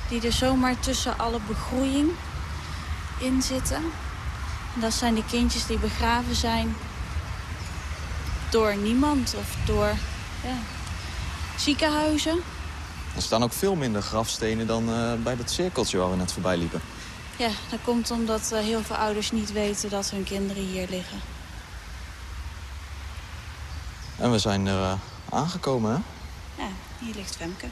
S17: Die er zomaar tussen alle begroeiing in zitten. En dat zijn de kindjes die begraven zijn door niemand of door ja, ziekenhuizen.
S7: Er staan ook veel minder grafstenen dan uh, bij dat cirkeltje waar we net voorbij liepen.
S17: Ja, dat komt omdat uh, heel veel ouders niet weten dat hun kinderen hier liggen.
S7: En we zijn er uh, aangekomen, hè?
S17: Ja, hier ligt Femke.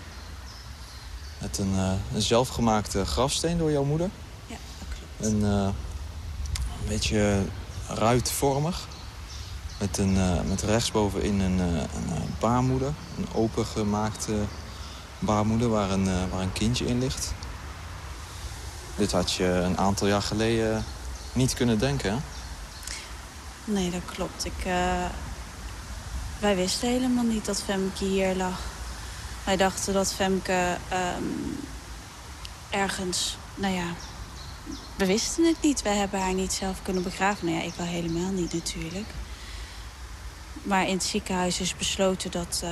S7: Met een, uh, een zelfgemaakte grafsteen door jouw moeder.
S17: Ja, dat klopt.
S7: Een, uh, een beetje ruitvormig. Met, een, met rechtsbovenin een, een baarmoeder. Een opengemaakte baarmoeder waar een, waar een kindje in ligt. Dit had je een aantal jaar geleden niet kunnen denken, hè?
S17: Nee, dat klopt. Ik, wij wisten helemaal niet dat Femke hier lag. Wij dachten dat Femke um, ergens, nou ja, we wisten het niet. Wij hebben haar niet zelf kunnen begraven. Nou ja, ik wel helemaal niet natuurlijk. Maar in het ziekenhuis is besloten dat uh,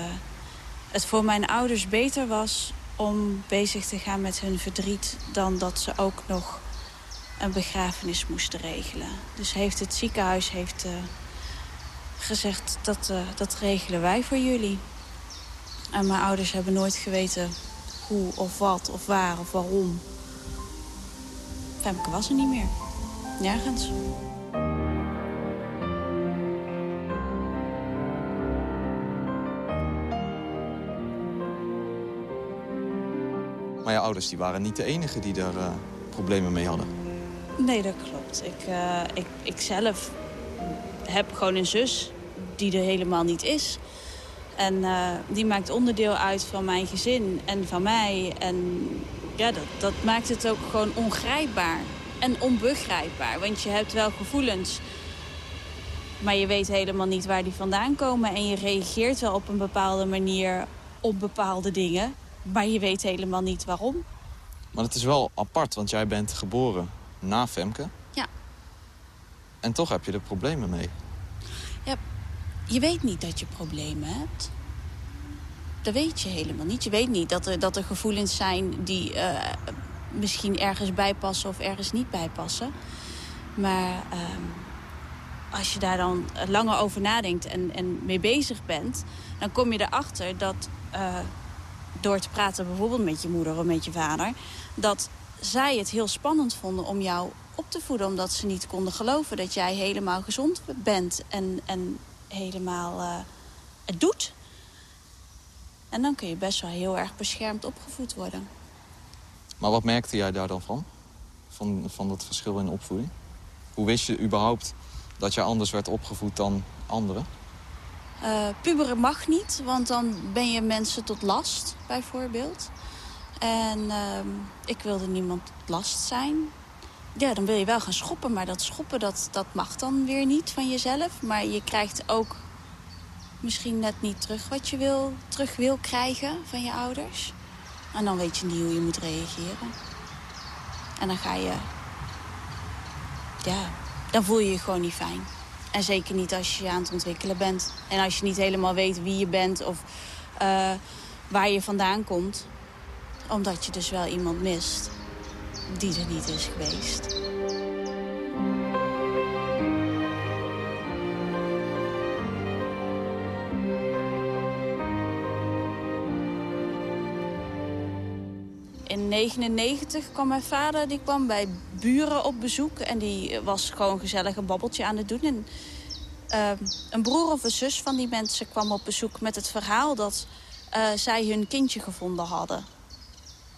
S17: het voor mijn ouders beter was... om bezig te gaan met hun verdriet... dan dat ze ook nog een begrafenis moesten regelen. Dus heeft het ziekenhuis heeft, uh, gezegd, dat, uh, dat regelen wij voor jullie. En mijn ouders hebben nooit geweten hoe of wat of waar of waarom. Femke was er niet meer. Nergens.
S7: Maar je ouders die waren niet de enige die daar uh, problemen mee hadden.
S17: Nee, dat klopt. Ik, uh, ik, ik zelf heb gewoon een zus die er helemaal niet is. En uh, die maakt onderdeel uit van mijn gezin en van mij. En ja, dat, dat maakt het ook gewoon ongrijpbaar en onbegrijpbaar. Want je hebt wel gevoelens, maar je weet helemaal niet waar die vandaan komen. En je reageert wel op een bepaalde manier op bepaalde dingen, maar je weet helemaal niet waarom.
S7: Maar het is wel apart, want jij bent geboren na Femke. En toch heb je er problemen mee.
S17: Ja, je weet niet dat je problemen hebt. Dat weet je helemaal niet. Je weet niet dat er, dat er gevoelens zijn die uh, misschien ergens bijpassen of ergens niet bijpassen. Maar ehm, als je daar dan langer over nadenkt en, en mee bezig bent... dan kom je erachter dat uh, door te praten bijvoorbeeld met je moeder of met je vader... dat zij het heel spannend vonden om jou op te voeden... omdat ze niet konden geloven dat jij helemaal gezond bent en, en helemaal uh, het doet. En dan kun je best wel heel erg beschermd opgevoed worden.
S7: Maar wat merkte jij daar dan van? Van, van dat verschil in opvoeding? Hoe wist je überhaupt dat je anders werd opgevoed dan anderen?
S17: Uh, puberen mag niet, want dan ben je mensen tot last, bijvoorbeeld. En uh, ik wilde niemand tot last zijn. Ja, dan wil je wel gaan schoppen, maar dat schoppen dat, dat mag dan weer niet van jezelf. Maar je krijgt ook misschien net niet terug wat je wil, terug wil krijgen van je ouders. En dan weet je niet hoe je moet reageren. En dan ga je... Ja, dan voel je je gewoon niet fijn. En zeker niet als je je aan het ontwikkelen bent. En als je niet helemaal weet wie je bent of uh, waar je vandaan komt. Omdat je dus wel iemand mist die er niet is geweest. In 1999 kwam mijn vader die kwam bij buren op bezoek. En die was gewoon gezellig een babbeltje aan het doen. En, uh, een broer of een zus van die mensen kwam op bezoek met het verhaal... dat uh, zij hun kindje gevonden hadden.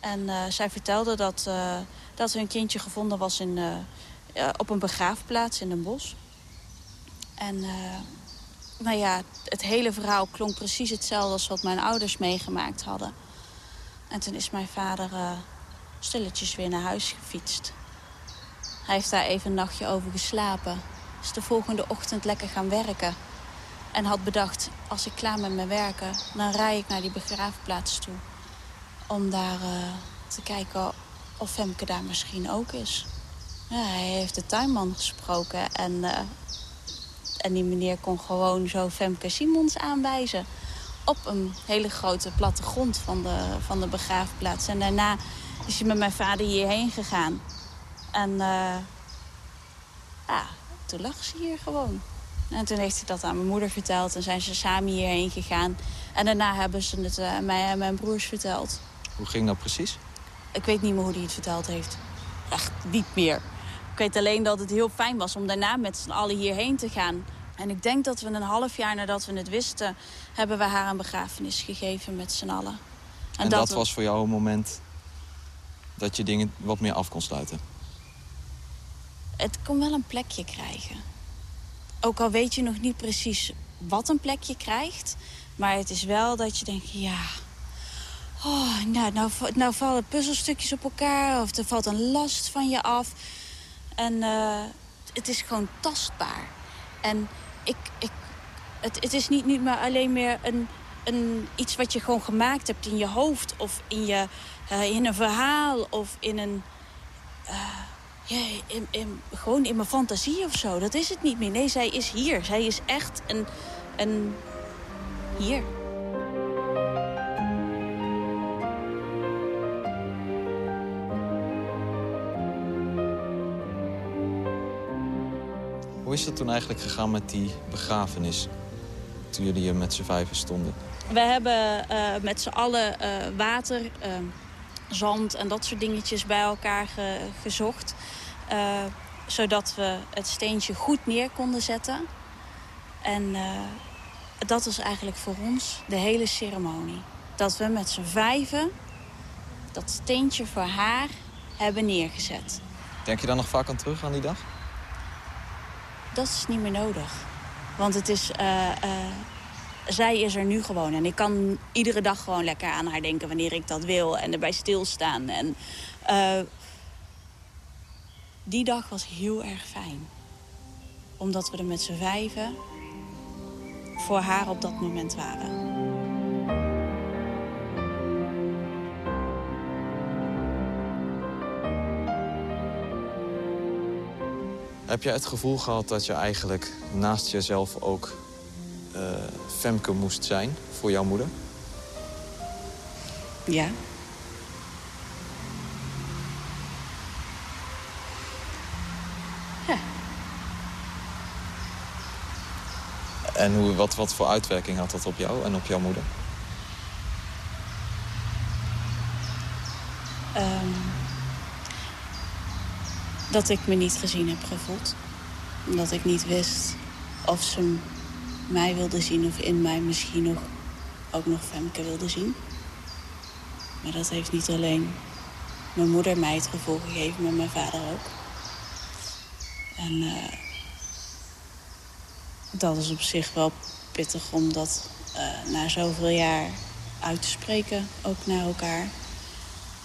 S17: En uh, zij vertelde dat, uh, dat hun kindje gevonden was in, op een begraafplaats in een bos. En nou ja, het hele verhaal klonk precies hetzelfde als wat mijn ouders meegemaakt hadden... En toen is mijn vader stilletjes weer naar huis gefietst. Hij heeft daar even een nachtje over geslapen. Is de volgende ochtend lekker gaan werken. En had bedacht, als ik klaar met mijn werken... dan rij ik naar die begraafplaats toe. Om daar uh, te kijken of Femke daar misschien ook is. Hij heeft de tuinman gesproken. En, uh, en die meneer kon gewoon zo Femke Simons aanwijzen op een hele grote plattegrond van de, van de begraafplaats. En daarna is hij met mijn vader hierheen gegaan. En uh, ja, toen lag ze hier gewoon. En toen heeft hij dat aan mijn moeder verteld en zijn ze samen hierheen gegaan. En daarna hebben ze het uh, mij en mijn broers verteld.
S7: Hoe ging dat precies?
S17: Ik weet niet meer hoe hij het verteld heeft. Echt niet meer. Ik weet alleen dat het heel fijn was om daarna met z'n allen hierheen te gaan. En ik denk dat we een half jaar nadat we het wisten... hebben we haar een begrafenis gegeven met z'n allen.
S7: En, dat, was voor jou een moment dat je dingen wat meer af kon sluiten?
S17: Het kon wel een plekje krijgen. Ook al weet je nog niet precies wat een plekje krijgt... maar het is wel dat je denkt, ja... Oh, nou, nou, nou vallen puzzelstukjes op elkaar of er valt een last van je af. En uh, het is gewoon tastbaar. En ik, ik, het, het is niet, niet maar alleen meer een, een, iets wat je gewoon gemaakt hebt in je hoofd... of in, je, uh, in een verhaal of in een... Uh, ja, in, in, gewoon in mijn fantasie of zo. Dat is het niet meer. Nee, zij is hier. Zij is echt een, een hier.
S7: Hoe is dat toen eigenlijk gegaan met die begrafenis? Toen jullie hier met z'n vijven stonden.
S17: We hebben uh, met z'n allen uh, water, uh, zand en dat soort dingetjes bij elkaar ge gezocht. zodat we het steentje goed neer konden zetten. En dat was eigenlijk voor ons de hele ceremonie. Dat we met z'n vijven dat steentje voor haar hebben neergezet.
S7: Denk je dan nog vaak aan terug aan die dag?
S17: Dat is niet meer nodig. Want het is, uh, uh, zij is er nu gewoon. En ik kan iedere dag gewoon lekker aan haar denken wanneer ik dat wil. En erbij stilstaan. En uh, die dag was heel erg fijn. Omdat we er met z'n vijven voor haar op dat moment waren.
S7: Heb jij het gevoel gehad dat je eigenlijk naast jezelf ook uh, Femke moest zijn voor jouw moeder?
S17: Ja. Ja.
S7: En hoe, wat, wat voor uitwerking had dat op jou en op jouw moeder?
S17: Dat ik me niet gezien heb gevoeld. Dat ik niet wist of ze mij wilde zien of in mij misschien nog, ook nog Femke wilde zien. Maar dat heeft niet alleen mijn moeder mij het gevoel gegeven, maar mijn vader ook. En uh, dat is op zich wel pittig om dat uh, na zoveel jaar uit te spreken, ook naar elkaar.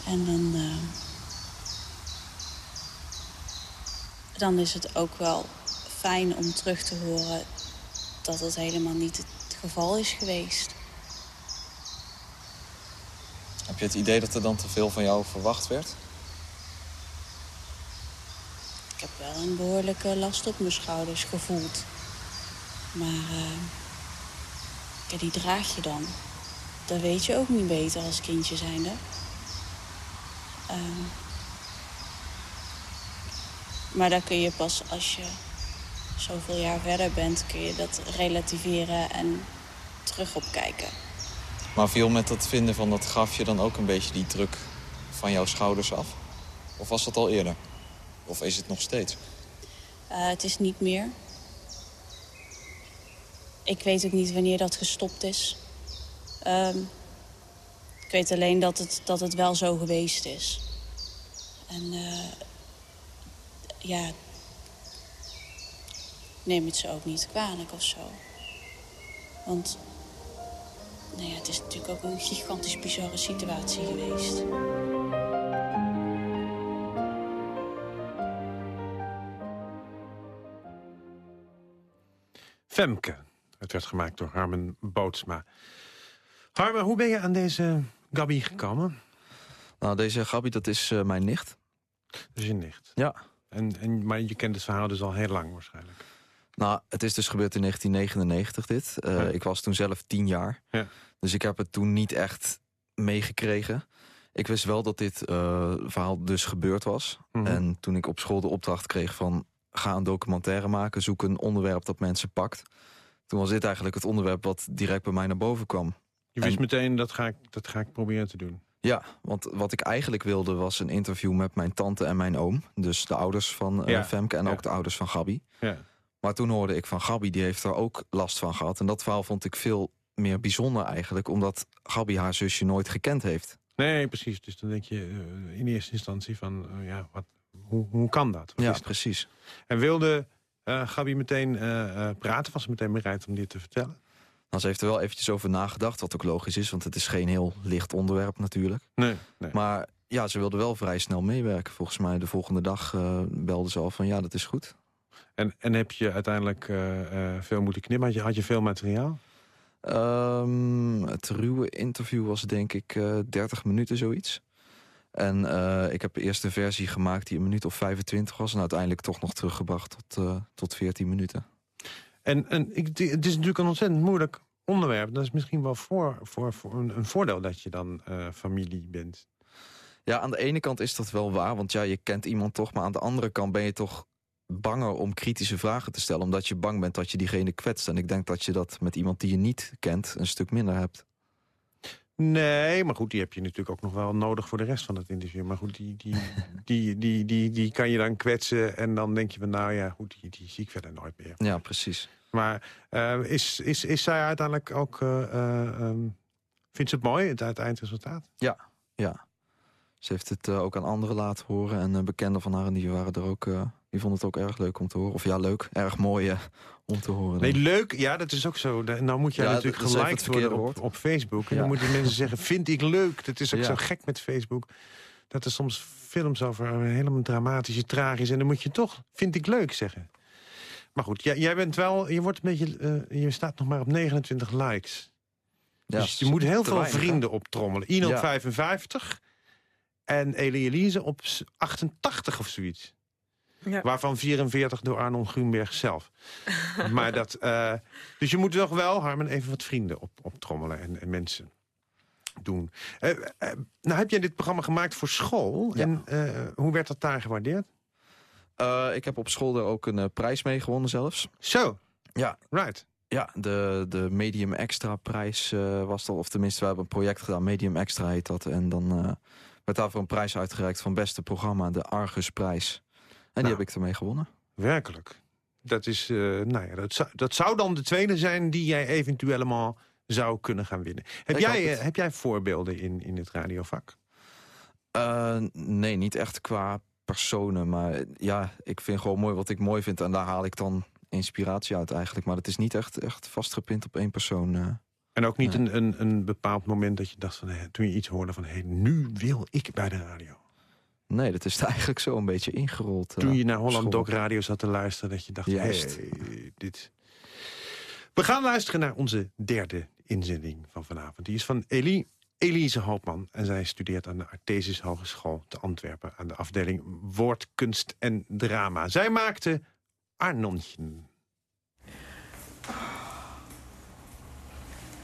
S17: En dan, uh, dan is het ook wel fijn om terug te horen dat het helemaal niet het geval is geweest.
S7: Heb je het idee dat er dan te veel van jou verwacht werd?
S17: Ik heb wel een behoorlijke last op mijn schouders gevoeld. Maar uh, die draag je dan. Dat weet je ook niet beter als kindje zijnde. Uh, maar daar kun je pas als je zoveel jaar verder bent... kun je dat relativeren en terug op kijken.
S7: Maar viel met het vinden van dat grafje dan ook een beetje die druk van jouw schouders af? Of was dat al eerder? Of is het nog steeds?
S17: Uh, het is niet meer. Ik weet ook niet wanneer dat gestopt is. Um, ik weet alleen dat het, dat het wel zo geweest is. En uh, ja, neem het ze ook niet kwalijk of zo. Want nou ja, het is natuurlijk ook een gigantisch bizarre situatie geweest.
S5: Femke. Het werd gemaakt door Harmen Bootsma. Harmen, hoe ben je aan deze Gabi gekomen?
S7: Nou, deze Gabi, dat is uh, mijn nicht.
S5: Dat is je nicht?
S7: Ja.
S5: En, en, maar je kent het verhaal dus al heel lang waarschijnlijk.
S7: Nou, het is dus gebeurd in 1999 dit. Uh, ja. Ik was toen zelf tien jaar.
S5: Ja.
S7: Dus ik heb het toen niet echt meegekregen. Ik wist wel dat dit uh, verhaal dus gebeurd was.
S5: Mhm.
S7: Mm -hmm. En toen ik op school de opdracht kreeg van... ga een documentaire maken, zoek een onderwerp dat mensen pakt. Toen was dit eigenlijk het onderwerp wat direct bij mij naar boven kwam.
S5: Je wist en... meteen, dat ga, ik, dat ga ik proberen te doen.
S7: Ja, want wat ik eigenlijk wilde was een interview met mijn tante en mijn oom. Dus de ouders van
S5: ja.
S7: Femke en
S5: ja.
S7: ook de ouders van Gabi.
S5: Ja.
S7: Maar toen hoorde ik van Gabi, die heeft er ook last van gehad. En dat verhaal vond ik veel meer bijzonder eigenlijk... omdat Gabi haar zusje nooit gekend heeft.
S5: Nee, precies. Dus dan denk je uh, in eerste instantie van... Uh, ja, wat, hoe, hoe kan dat? Wat
S7: ja,
S5: dat?
S7: precies.
S5: En wilde uh, Gabi meteen praten? Was ze meteen bereid om dit te vertellen?
S7: Ze heeft er wel eventjes over nagedacht, wat ook logisch is... want het is geen heel licht onderwerp natuurlijk.
S5: Nee, nee.
S7: Maar ja, ze wilde wel vrij snel meewerken. Volgens mij de volgende dag belde ze al van ja, dat is goed.
S5: En, en heb je uiteindelijk veel moeten knippen? Had je, had je veel materiaal?
S7: Um, het ruwe interview was denk ik uh, 30 minuten zoiets. En uh, ik heb eerst een versie gemaakt die een minuut of 25 was... en uiteindelijk toch nog teruggebracht tot, uh, tot 14 minuten.
S5: En, en ik, het is natuurlijk een ontzettend moeilijk onderwerp. Dat is misschien wel voor, voor, voor een, een voordeel dat je dan uh, familie bent.
S7: Ja, aan de ene kant is dat wel waar, want ja, je kent iemand toch... maar aan de andere kant ben je toch banger om kritische vragen te stellen... omdat je bang bent dat je diegene kwetst. En ik denk dat je dat met iemand die je niet kent een stuk minder hebt.
S5: Nee, maar goed, die heb je natuurlijk ook nog wel nodig voor de rest van het interview. Maar goed, die, die, die, die, die, die kan je dan kwetsen en dan denk je van... nou ja, goed, die, die zie ik verder nooit meer.
S7: Ja, precies.
S5: Maar uh, is, is, is zij uiteindelijk ook... Uh, uh, um, vindt ze het mooi, het, het eindresultaat?
S7: Ja, ja. Ze heeft het ook aan anderen laten horen. En bekenden van haar, en die waren er ook... Die vonden het ook erg leuk om te horen. Of ja, leuk. Erg mooi om te horen.
S5: Nee, leuk. Ja, dat is ook zo. Nou moet jij ja, natuurlijk geliked worden op, op, Facebook. En ja. dan moeten mensen zeggen, vind ik leuk. Dat is ook ja. zo gek met Facebook. Dat er soms films over helemaal dramatische, tragisch... en dan moet je toch, vind ik leuk, zeggen. Maar goed, jij, jij bent wel... Je, wordt een beetje, uh, je staat nog maar op 29 likes.
S7: Ja,
S5: dus je moet heel veel
S7: weinig,
S5: vrienden hè? optrommelen. Ian op 55 en Elie Elise op 88 of zoiets. Waarvan 44 door Arnon Grunberg zelf. maar dat, eh, dus je moet toch wel, Harmen, even wat vrienden op, optrommelen en, en mensen doen. Uh, nou heb jij dit programma gemaakt voor school. En hoe werd dat daar gewaardeerd?
S7: Ik heb op school er ook een prijs mee gewonnen zelfs.
S5: Zo?
S7: Ja.
S5: Right.
S7: Ja, de, de Medium Extra prijs was dat. Of tenminste, we hebben een project gedaan. Medium Extra heet dat. En dan werd daarvoor een prijs uitgereikt van beste programma. De Argus prijs. En die nou. heb ik ermee gewonnen.
S5: Werkelijk. Dat, is, nou ja, dat, zou, dat zou dan de tweede zijn die jij eventueel helemaal zou kunnen gaan winnen. Heb, jij, uh, heb jij voorbeelden in, in het radiovak?
S7: Uh, nee, niet echt qua personen. Maar ja, ik vind gewoon mooi wat ik mooi vind. En daar haal ik dan inspiratie uit eigenlijk. Maar het is niet echt, echt vastgepind op één persoon. Uh,
S5: en ook niet een, een, een bepaald moment dat je dacht van... Hey, toen je iets hoorde van, hé, hey, nu wil ik bij de radio.
S7: Nee, dat is eigenlijk zo een beetje ingerold.
S5: Toen je naar Holland Dog Radio zat te luisteren... dat je dacht, Juist. Hey, dit... We gaan luisteren naar onze derde inzending van vanavond. Die is van Elie, Elise Hoopman. En zij studeert aan de Artesis Hogeschool te Antwerpen... aan de afdeling Woordkunst en Drama. Zij maakte Arnontje.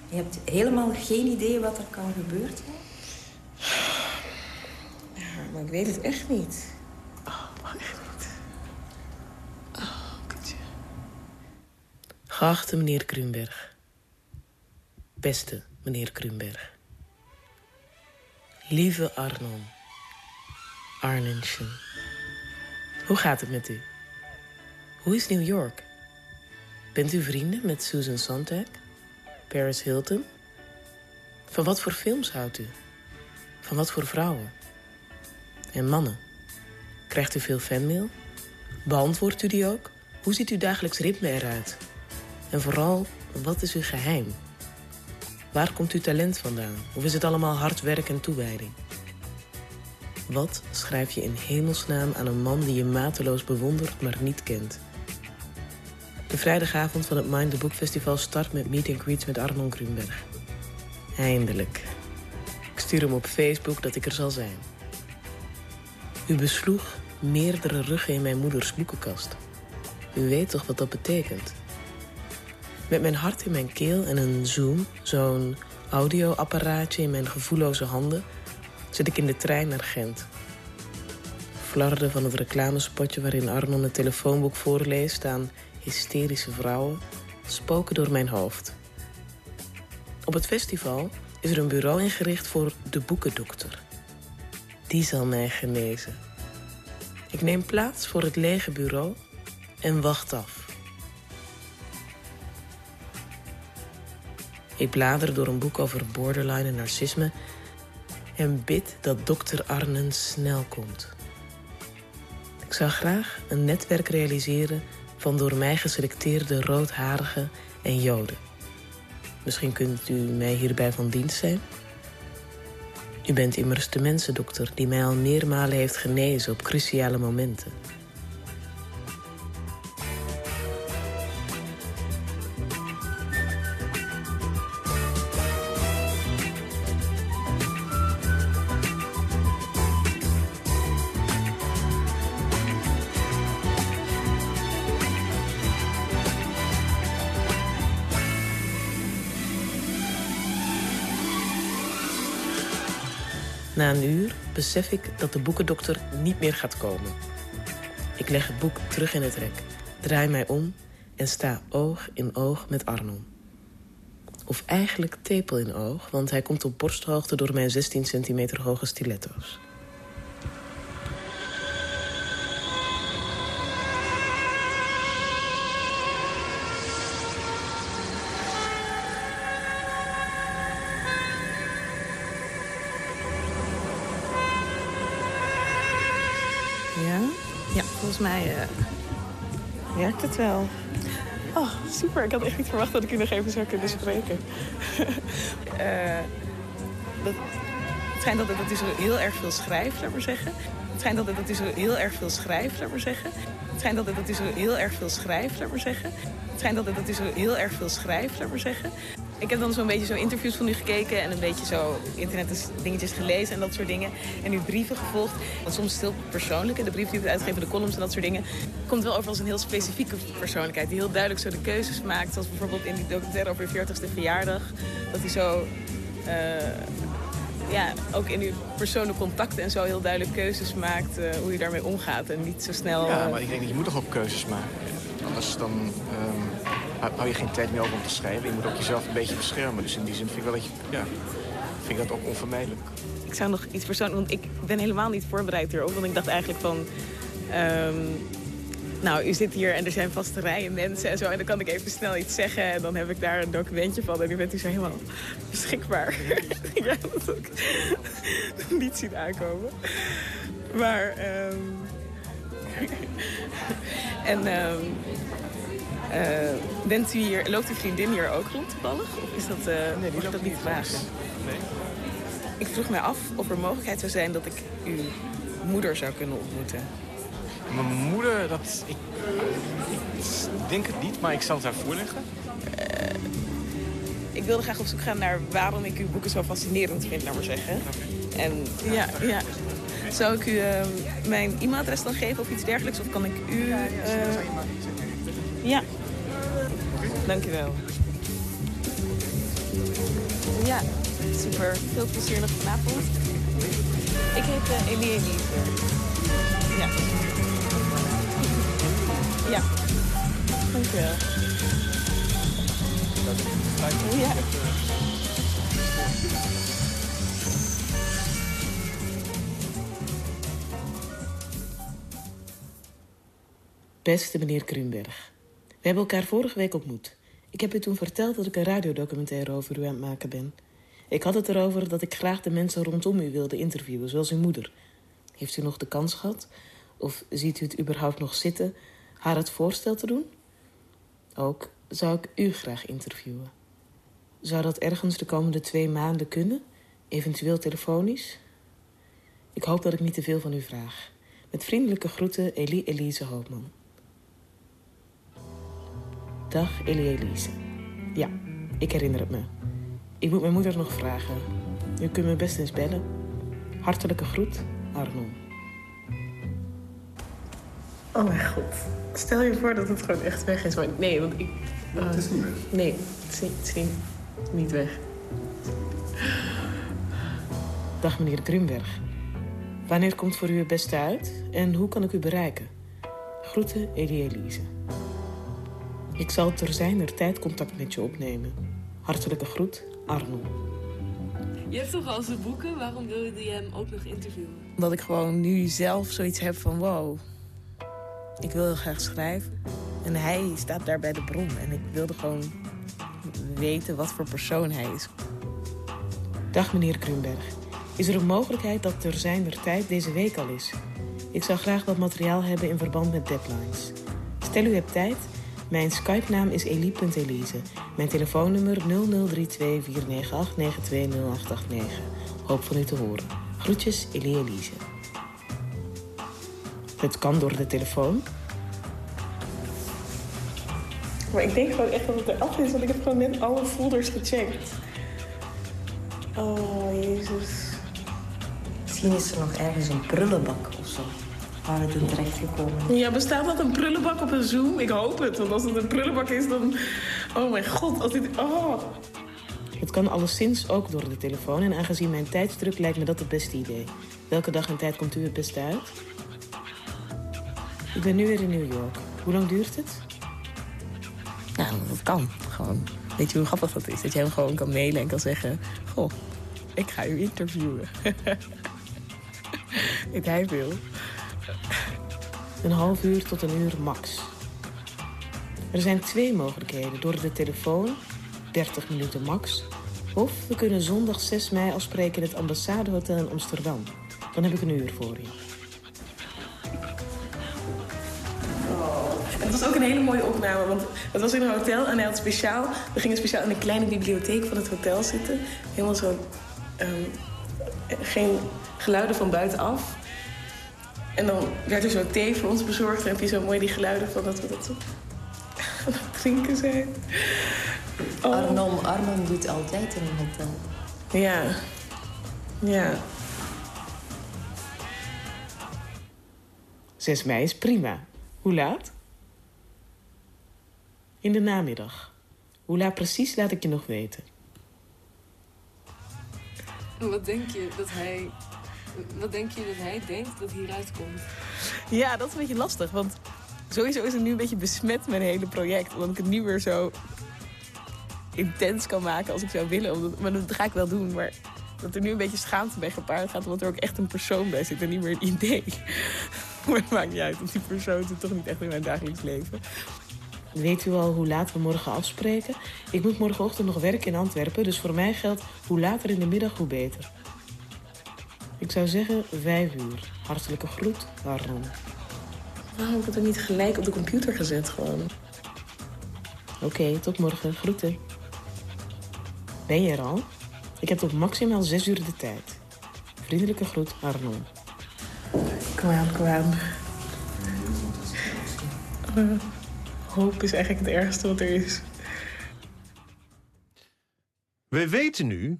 S18: Je hebt helemaal geen idee wat er kan gebeuren?
S19: Ja, maar ik weet het echt niet.
S18: Oh, echt niet.
S19: Oh, Geachte meneer Kruenberg. Beste meneer Krumberg. Lieve Arnon. Arnenschen. Hoe gaat het met u? Hoe is New York? Bent u vrienden met Susan Sontag? Paris Hilton? Van wat voor films houdt u? Van wat voor vrouwen? En mannen? Krijgt u veel fanmail? Beantwoordt u die ook? Hoe ziet uw dagelijks ritme eruit? En vooral, wat is uw geheim? Waar komt uw talent vandaan? Of is het allemaal hard werk en toewijding? Wat schrijf je in hemelsnaam aan een man die je mateloos bewondert, maar niet kent? De vrijdagavond van het Mind the Book Festival start met meet and greets met Arnon Grunberg. Eindelijk. Ik stuur hem op Facebook dat ik er zal zijn. U besloeg meerdere ruggen in mijn moeders boekenkast. U weet toch wat dat betekent? Met mijn hart in mijn keel en een zoom, zo'n audioapparaatje in mijn gevoelloze handen, zit ik in de trein naar Gent. Flarde van het reclamespotje waarin Arnon het telefoonboek voorleest aan hysterische vrouwen spoken door mijn hoofd. Op het festival is er een bureau ingericht voor de boekendokter. Die zal mij genezen. Ik neem plaats voor het lege bureau en wacht af. Ik blader door een boek over borderline en narcisme en bid dat dokter Arnen snel komt. Ik zou graag een netwerk realiseren van door mij geselecteerde roodharigen en joden. Misschien kunt u mij hierbij van dienst zijn? U bent immers de mensendokter die mij al meermalen heeft genezen op cruciale momenten. Na een uur besef ik dat de boekendokter niet meer gaat komen. Ik leg het boek terug in het rek, draai mij om en sta oog in oog met Arnon. Of eigenlijk tepel in oog, want hij komt op borsthoogte door mijn 16 centimeter hoge stiletto's.
S20: Volgens mij uh, werkt het wel.
S21: Oh, super. Ik had echt niet verwacht dat ik u nog even zou kunnen spreken. uh, dat, het schijnt altijd dat u zo heel erg veel schrijft, laat maar zeggen. Het schijnt altijd dat u zo heel erg veel schrijft, laat maar zeggen. Het schijnt altijd dat u zo heel erg veel schrijft, laat maar zeggen. Het schijnt altijd dat u zo heel erg veel schrijft, laat maar zeggen. Ik heb dan zo'n beetje zo interviews van u gekeken en een beetje zo internet dingetjes gelezen en dat soort dingen. En uw brieven gevolgd. Want soms is het heel persoonlijk. De brieven die u uitgeven, de columns en dat soort dingen. Komt wel over als een heel specifieke persoonlijkheid. Die heel duidelijk zo de keuzes maakt. Zoals bijvoorbeeld in die documentaire over uw 40ste verjaardag. Dat hij zo... Uh, ja, ook in uw persoonlijke contacten en zo heel duidelijk keuzes maakt uh, hoe je daarmee omgaat en niet zo snel...
S22: Ja, maar ik denk dat je moet toch ook keuzes maken. Anders dan um, hou je geen tijd meer over om te schrijven. Je moet ook jezelf een beetje beschermen. Dus in die zin vind ik wel dat je, ja, vind ik dat ook onvermijdelijk.
S21: Ik zou nog iets persoonlijks, want ik ben helemaal niet voorbereid hierop. Want ik dacht eigenlijk van, um, nou, u zit hier en er zijn vaste rijen mensen en zo. En dan kan ik even snel iets zeggen en dan heb ik daar een documentje van. En nu bent u zo helemaal beschikbaar. ja, dat ook niet zien aankomen. Maar, um, en uh, bent u hier, loopt uw vriendin hier ook rond toevallig? Of is dat, uh, nee, die dat niet vragen? Nee. Ik vroeg mij af of er mogelijkheid zou zijn dat ik uw moeder zou kunnen ontmoeten.
S22: Mijn moeder, dat... Ik, ik denk het niet, maar ik zal het haar voorleggen. Uh,
S21: ik wilde graag op zoek gaan naar waarom ik uw boeken zo fascinerend vind, laat maar zeggen. En ja, ja. Zou ik u uh, mijn e-mailadres dan geven of iets dergelijks? Of kan ik u... Uh, ja. Dankjewel. Ja, super. Veel plezier nog vanavond. Ik heet uh, Elie Elise. Ja. Ja. Dankjewel. Ja.
S19: Beste meneer Kruenberg, we hebben elkaar vorige week ontmoet. Ik heb u toen verteld dat ik een radiodocumentaire over u aan het maken ben. Ik had het erover dat ik graag de mensen rondom u wilde interviewen, zoals uw moeder. Heeft u nog de kans gehad? Of ziet u het überhaupt nog zitten haar het voorstel te doen? Ook zou ik u graag interviewen. Zou dat ergens de komende twee maanden kunnen? Eventueel telefonisch? Ik hoop dat ik niet te veel van u vraag. Met vriendelijke groeten, Elie Elise Hoopman. Dag, Elie Elise. Ja, ik herinner het me. Ik moet mijn moeder nog vragen. U kunt me best eens bellen. Hartelijke groet, Arno.
S21: Oh mijn god. Stel je voor dat het gewoon echt weg is. Maar nee, want ik...
S22: Uh, het is niet weg.
S21: Nee, het is niet, het is niet, niet weg.
S19: Dag meneer Grunberg. Wanneer komt voor u het beste uit? En hoe kan ik u bereiken? Groeten, Elie Elise. Ik zal ter zijner tijd contact met je opnemen. Hartelijke groet, Arno.
S11: Je hebt toch al zijn boeken? Waarom wil je hem ook nog interviewen?
S21: Omdat ik gewoon nu zelf zoiets heb van wow. Ik wil heel graag schrijven. En hij staat daar bij de bron. En ik wilde gewoon weten wat voor persoon hij is.
S19: Dag meneer Krumberg. Is er een mogelijkheid dat ter zijner tijd deze week al is? Ik zou graag wat materiaal hebben in verband met deadlines. Stel u hebt tijd mijn Skype-naam is elie.elise. Mijn telefoonnummer 0032 498 920889. Hoop van u te horen. Groetjes, Elie Elise. Het kan door de telefoon.
S21: Maar ik denk gewoon echt dat het eraf is, want ik heb gewoon net alle folders gecheckt. Oh, jezus.
S18: Misschien is er nog ergens een prullenbak waar het in terecht gekomen
S21: Ja, bestaat dat een prullenbak op een Zoom? Ik hoop het, want als het een prullenbak is, dan... Oh mijn god, als dit... Oh.
S19: Het kan alleszins ook door de telefoon en aangezien mijn tijdsdruk lijkt me dat het beste idee. Welke dag en tijd komt u het beste uit? Ik ben nu weer in New York. Hoe lang duurt het?
S21: Nou, dat kan. Gewoon. Weet je hoe grappig dat is? Dat je hem gewoon kan mailen en kan zeggen... Goh, ik ga u interviewen. Wat hij wil.
S19: Een half uur tot een uur max. Er zijn twee mogelijkheden. Door de telefoon, 30 minuten max. Of we kunnen zondag 6 mei afspreken in het ambassadehotel in Amsterdam. Dan heb ik een uur voor je.
S21: Het was ook een hele mooie opname, want het was in een hotel en hij had speciaal... We gingen speciaal in een kleine bibliotheek van het hotel zitten. Helemaal zo... Um, geen geluiden van buitenaf. En dan werd er zo thee voor ons bezorgd. En heb je zo mooi die geluiden van dat we dat zo aan het drinken zijn.
S18: Oh. Arnon, Arnon doet altijd in een hotel.
S21: Ja. Ja. 6 mei is prima. Hoe laat? In de namiddag. Hoe laat precies laat ik je nog weten.
S23: Wat denk je dat hij... Wat denk je dat hij denkt dat hieruit komt?
S21: Ja, dat is een beetje lastig, want sowieso is het nu een beetje besmet mijn hele project. Omdat ik het niet meer zo intens kan maken als ik zou willen. Omdat, maar dat ga ik wel doen, maar dat er nu een beetje schaamte bij gepaard gaat... omdat er ook echt een persoon bij zit en niet meer een idee. maar het maakt niet uit, want die persoon zit toch niet echt in mijn dagelijks leven. Weet u al hoe laat we morgen afspreken? Ik moet morgenochtend nog werken in Antwerpen, dus voor mij geldt hoe later in de middag, hoe beter. Ik zou zeggen vijf uur. Hartelijke groet, Arnon. Waarom heb ik het er niet gelijk op de computer gezet gewoon? Oké, tot morgen. Groeten. Ben je er al? Ik heb tot maximaal zes uur de tijd. Vriendelijke groet, Arnon. Kom aan, kom aan. Uh, hoop is eigenlijk het ergste wat er is.
S5: We weten nu,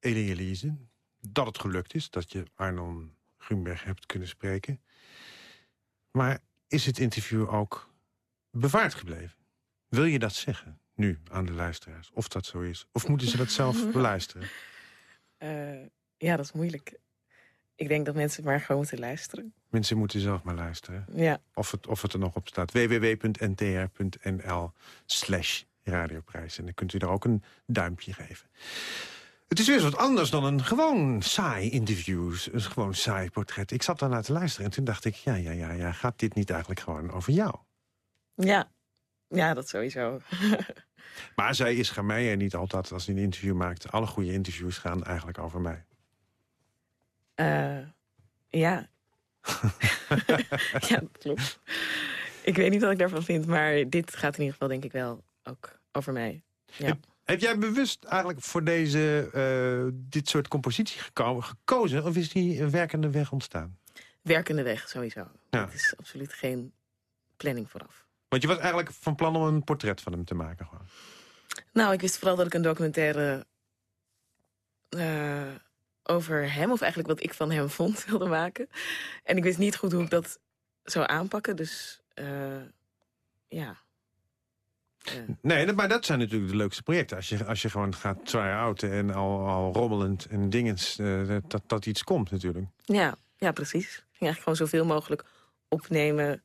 S5: Elie Elise, dat het gelukt is... dat je Arnon Grunberg hebt kunnen spreken. Maar is het interview ook bewaard gebleven? Wil je dat zeggen, nu, aan de luisteraars? Of dat zo is? Of moeten ze dat zelf beluisteren?
S21: Uh, ja, dat is moeilijk. Ik denk dat mensen maar gewoon moeten luisteren.
S5: Mensen moeten zelf maar luisteren.
S21: Ja.
S5: Of het, of het er nog op staat. www.ntr.nl slash radioprijs. En dan kunt u daar ook een duimpje geven. Het is weer wat anders dan een gewoon saai interview. Een gewoon saai portret. Ik zat daarnaar te luisteren en toen dacht ik... ja, ja, ja, ja, gaat dit niet eigenlijk gewoon over jou?
S21: Ja, ja dat sowieso.
S5: maar zij is Gameijer niet altijd als hij een interview maakt. Alle goede interviews gaan eigenlijk over mij.
S21: Uh, ja. ja, dat klopt. Ik weet niet wat ik daarvan vind, maar dit gaat in ieder geval denk ik wel ook over mij. Ja.
S5: Heb jij bewust eigenlijk voor deze, uh, dit soort compositie geko gekozen? Of is die een werkende weg ontstaan?
S21: Werkende weg, sowieso. Ja. Het is absoluut geen planning vooraf.
S5: Want je was eigenlijk van plan om een portret van hem te maken? Gewoon.
S21: Nou, ik wist vooral dat ik een documentaire... Uh, over hem, of eigenlijk wat ik van hem vond, wilde maken. En ik wist niet goed hoe ik dat zou aanpakken, dus uh, ja.
S5: Nee, maar dat zijn natuurlijk de leukste projecten. Als je, als je gewoon gaat try-out en al, al rommelend en dingens, uh, dat, dat iets komt natuurlijk.
S21: Ja, ja precies. Eigenlijk gewoon zoveel mogelijk opnemen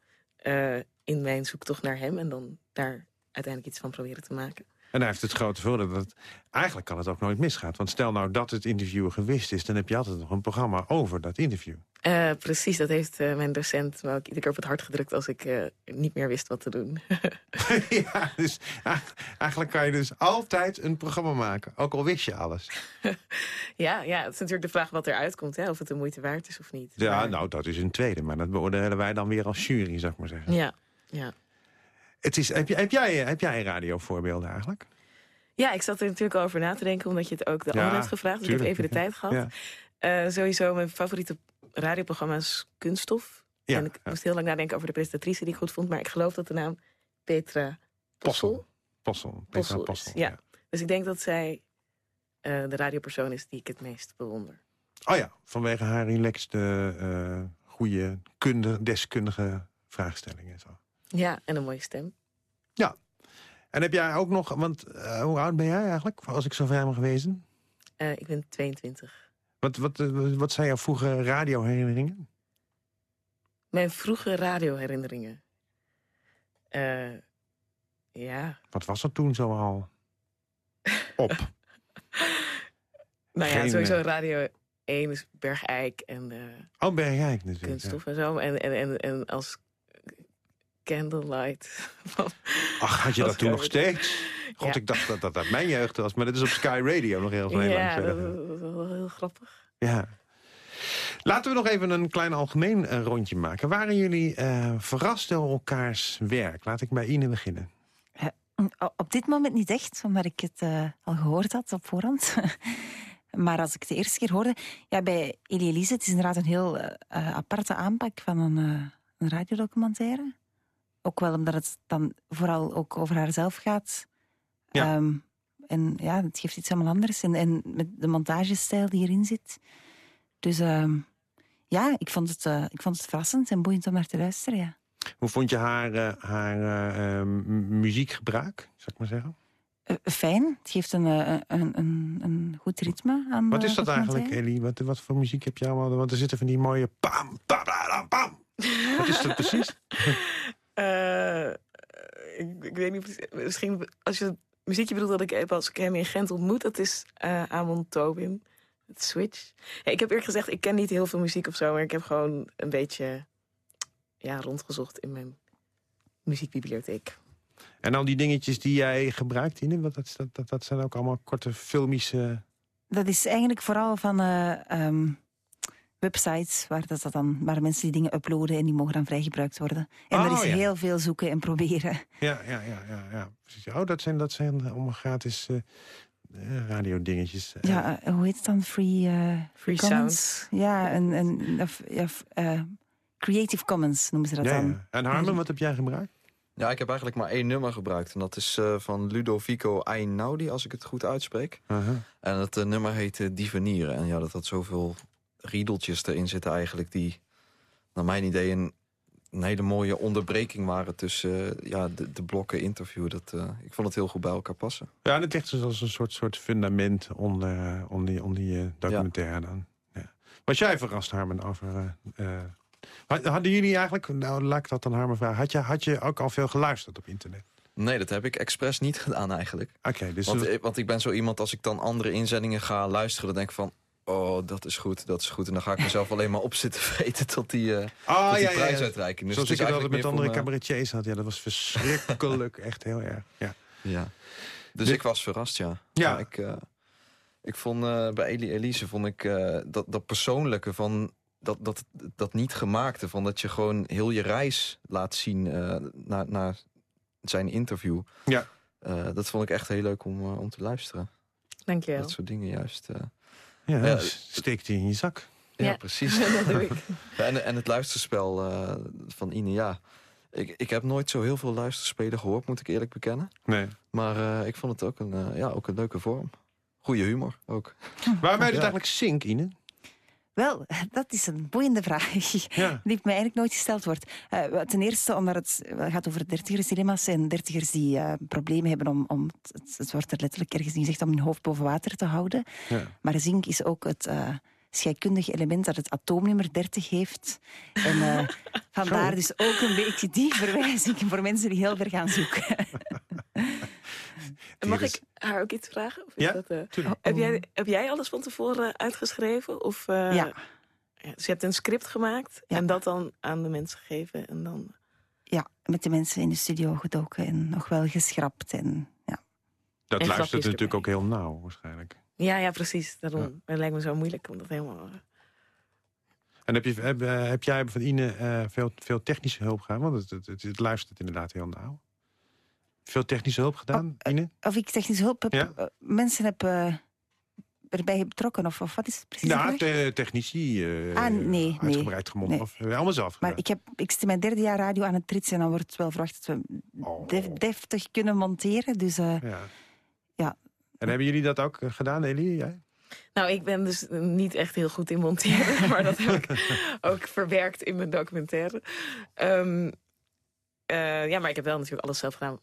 S21: in mijn zoektocht naar hem... en dan daar uiteindelijk iets van proberen te maken.
S5: En hij heeft het grote voordeel dat eigenlijk kan het ook nooit misgaan. Want stel nou dat het interview gewist is... dan heb je altijd nog een programma over dat interview.
S21: Uh, precies, dat heeft uh, mijn docent me ook iedere keer op het hart gedrukt... als ik uh, niet meer wist wat te doen.
S5: ja, dus eigenlijk kan je dus altijd een programma maken. Ook al wist je alles.
S21: ja, ja, het is natuurlijk de vraag wat eruit komt. Hè, of het de moeite waard is of niet.
S5: Ja, maar... nou, dat is een tweede. Maar dat beoordelen wij dan weer als jury, zou ik maar zeggen.
S21: Ja, ja.
S5: Het is, heb, heb, jij, heb jij radiovoorbeelden eigenlijk?
S21: Ja, ik zat er natuurlijk over na te denken, omdat je het ook de ja, hebt gevraagd. Dus ik heb even de tijd gehad. Ja. Uh, sowieso, mijn favoriete radioprogramma is Kunststof. Ja, en ik moest heel lang nadenken over de presentatrice die ik goed vond. Maar ik geloof dat de naam Petra Possel...
S5: Possel. Petra Possel, Possel
S21: ja. Dus ik denk dat zij uh, de radiopersoon is die ik het meest bewonder.
S5: Oh ja, vanwege haar relaxte, uh, goede, kunde, deskundige vraagstellingen en zo.
S21: Ja, en een mooie stem.
S5: Ja. En heb jij ook nog, want uh, hoe oud ben jij eigenlijk, als ik zo vrij mag wezen?
S21: Uh, ik ben 22.
S5: Wat, wat, wat zijn jouw vroege radioherinneringen?
S21: Mijn vroege radioherinneringen? Uh, ja.
S5: Wat was er toen zo al op?
S21: nou ja, Geen, sowieso Radio 1 is Bergijk en...
S5: oh, Bergijk natuurlijk.
S21: Kunststof ja. en zo. En, en, en, en als Candlelight.
S5: Ach, had je dat toen nog steeds? God,
S21: ja.
S5: ik dacht dat dat uit mijn jeugd was. Maar dat is op Sky Radio nog heel veel
S21: Ja, dat, dat is wel heel grappig.
S5: Ja. Laten we nog even een klein algemeen uh, rondje maken. Waren jullie uh, verrast door elkaars werk? Laat ik bij Ine beginnen.
S6: Uh, op dit moment niet echt, omdat ik het al gehoord had op voorhand. maar als ik het de eerste keer hoorde... Ja, bij Elie Elise, het is inderdaad een heel aparte aanpak van een, een radiodocumentaire. Ook wel omdat het dan vooral ook over haarzelf gaat.
S5: Ja.
S6: Um, en ja, het geeft iets helemaal anders. En, en met de montagestijl die erin zit. Dus ehm, ja, ik vond, het, uh, ik vond het verrassend en boeiend om naar te luisteren, ja.
S5: Hoe vond je haar, uh, haar uh, muziekgebruik, zou ik maar zeggen?
S6: fijn. Het geeft een, een, een, een goed ritme aan
S5: Wat is dat eigenlijk, Ellie? Wat, wat voor muziek heb je allemaal? Want er zitten van die mooie pam, pam, pam, pam. Wat is dat precies?
S21: ik, ik, weet niet, misschien als je het muziekje bedoelt dat ik heb als ik hem in Gent ontmoet, dat is uh, Amon Tobin. Het Switch. Ja, ik heb eerlijk gezegd, ik ken niet heel veel muziek of zo, maar ik heb gewoon een beetje ja, rondgezocht in mijn muziekbibliotheek.
S5: En al die dingetjes die jij gebruikt, Ine, wat, dat, dat, dat zijn ook allemaal korte filmische...
S6: Dat is eigenlijk vooral van uh, um, websites waar, dat, dat dan, waar mensen die dingen uploaden en die mogen dan vrijgebruikt worden. En
S5: Oh,
S6: er is
S5: ja.
S6: heel veel zoeken en proberen.
S5: Ja, ja, ja, ja, ja. Precies. Oh, dat zijn, dat zijn allemaal gratis uh, radiodingetjes. Uh,
S6: Ja, uh, hoe heet het dan? Free, uh,
S21: Free
S6: Commons? Ja, een, een, of, ja, uh, Creative Commons noemen ze dat
S5: ja,
S6: dan.
S5: ja. En Harmen, wat heb jij gebruikt?
S7: Ja, ik heb eigenlijk maar één nummer gebruikt. En dat is uh, van Ludovico Einaudi, als ik het goed uitspreek.
S5: Uh -huh.
S7: En uh, nummer heet uh, Divenieren. En ja, dat had zoveel riedeltjes erin zitten eigenlijk... die, naar mijn idee, een, een hele mooie onderbreking waren... tussen ja, de, de blokken interview. Dat, ik vond het heel goed bij elkaar passen.
S5: Ja, en het ligt dus als een soort, soort fundament onder, onder die, onder die documentaire ja. dan. Ja. Was jij verrast, Harmen, over... Hadden jullie eigenlijk, nou laat ik dat dan Harmen vragen... Had je, had je ook al veel geluisterd op internet?
S7: Nee, dat heb ik expres niet gedaan eigenlijk.
S5: Oké, dus
S7: want, want ik ben zo iemand, als ik dan andere inzendingen ga luisteren... dan denk ik van, oh, dat is goed, dat is goed. En dan ga ik mezelf alleen maar op zitten vreten tot die, uh,
S5: oh,
S7: tot die
S5: ja,
S7: prijsuitreiking.
S5: Dus Zoals ik het altijd met andere me... cabaretiers had. Ja, dat was verschrikkelijk, echt heel erg. Ja.
S7: ja. Dus de... ik was verrast, ja.
S5: Ja.
S7: Maar ik, uh, ik vond uh, bij Elie Elise vond ik dat, dat persoonlijke van dat, dat, dat niet gemaakte. Van dat je gewoon heel je reis laat zien uh, naar, naar zijn interview.
S5: Ja.
S7: Uh, dat vond ik echt heel leuk om, uh, om te luisteren.
S21: Dank je wel.
S7: Dat soort dingen juist.
S5: Ja, steekt die in je zak.
S7: Ja,
S21: ja.
S7: precies.
S21: dat doe ik.
S7: en, en het luisterspel van Ine, ja. Ik, ik heb nooit zo heel veel luisterspelen gehoord, moet ik eerlijk bekennen.
S5: Nee.
S7: Maar ik vond het ook een, ja, ook een leuke vorm. Goeie humor ook.
S5: Waarom ben je het eigenlijk zink, Ine?
S6: Wel, dat is een boeiende vraag.
S5: Ja.
S6: Die mij eigenlijk nooit gesteld wordt. Uh, ten eerste omdat het gaat over dertigersdilemma's en dertigers die uh, problemen hebben om, om het, het wordt er letterlijk ergens in gezegd, om hun hoofd boven water te houden.
S5: Ja.
S6: Maar zink is ook het uh, scheikundige element dat het atoomnummer 30 heeft. En vandaar dus ook een beetje die verwijzing voor mensen die heel ver gaan zoeken.
S21: Mag ik haar ook iets vragen? Of is
S5: ja,
S21: dat, uh, heb, jij, heb jij alles van tevoren uitgeschreven? Of, uh,
S6: ja.
S21: Dus je hebt een script gemaakt
S6: ja.
S21: en dat dan aan de mensen gegeven? En dan...
S6: Ja, met de mensen in de studio gedoken en nog wel geschrapt. En, ja.
S5: Dat en luistert natuurlijk ook heel nauw waarschijnlijk.
S21: Ja, ja precies. Daarom ja. het lijkt me zo moeilijk om dat helemaal...
S5: En heb, je, heb, heb jij van Ine uh, veel, veel technische hulp gehad? Want het, het, het, het luistert inderdaad heel nauw. Veel technische hulp gedaan,
S6: of,
S5: Ine?
S6: Of ik technische hulp heb,
S5: ja?
S6: uh, mensen heb uh, erbij betrokken, of, of wat is het precies?
S5: Ja, te, technici, uh,
S6: ah, nee,
S5: uitgebreid
S6: nee,
S5: gemonden,
S6: nee.
S5: of allemaal zelf
S6: Maar ik, heb, ik zit mijn derde jaar radio aan het tritsen en dan wordt wel verwacht dat we
S5: oh.
S6: def, deftig kunnen monteren. Dus,
S5: ja.
S6: ja.
S5: En hebben jullie dat ook gedaan, Elie?
S21: Nou, ik ben dus niet echt heel goed in monteren, maar dat heb ik ook verwerkt in mijn documentaire. Um, ja, maar ik heb wel natuurlijk alles zelf gedaan.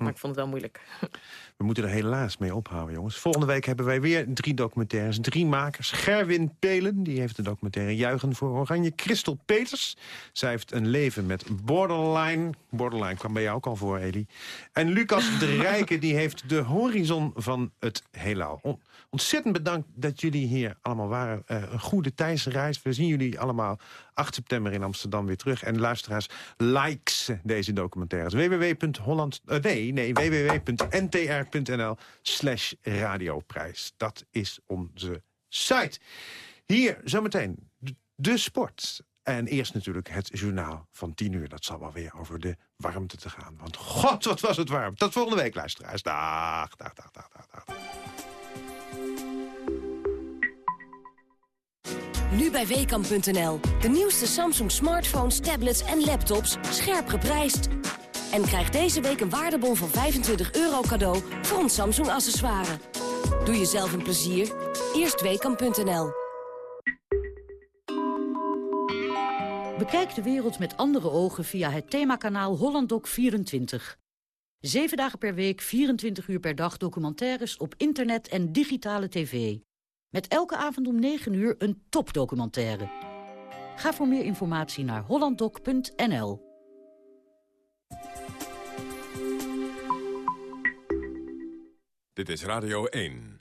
S21: Maar ik vond het wel moeilijk.
S5: We moeten er helaas mee ophouden, jongens. Volgende week hebben wij weer drie documentaires. Drie makers. Gerwin Pelen, die heeft de documentaire Juichen voor Oranje. Christel Peters, zij heeft een leven met borderline. Borderline kwam bij jou ook al voor, Elie. En Lucas de Rijke, die heeft de horizon van het heelal. On ontzettend bedankt dat jullie hier allemaal waren. Uh, een goede reis. We zien jullie allemaal 8 september in Amsterdam weer terug. En luisteraars, likes deze documentaires. www.holland... Uh, nee, nee, www.ntr.nl slash radioprijs. Dat is onze site. Hier, zometeen, de sport. En eerst natuurlijk het journaal van 10 uur. Dat zal wel weer over de warmte te gaan. Want god, wat was het warm. Tot volgende week, luisteraars. Dag, dag, dag, dag, dag. dag.
S24: Nu bij Weekamp.nl. De nieuwste Samsung smartphones, tablets en laptops scherp geprijsd. En krijg deze week een waardebon van 25 euro cadeau voor ons Samsung accessoire. Doe jezelf een plezier. Eerstweekam.nl
S25: Bekijk de wereld met andere ogen via het themakanaal HollandDoc24. Zeven dagen per week, 24 uur per dag documentaires op internet en digitale tv. Met elke avond om 9 uur een topdocumentaire. Ga voor meer informatie naar hollanddoc.nl.
S26: Dit is Radio 1.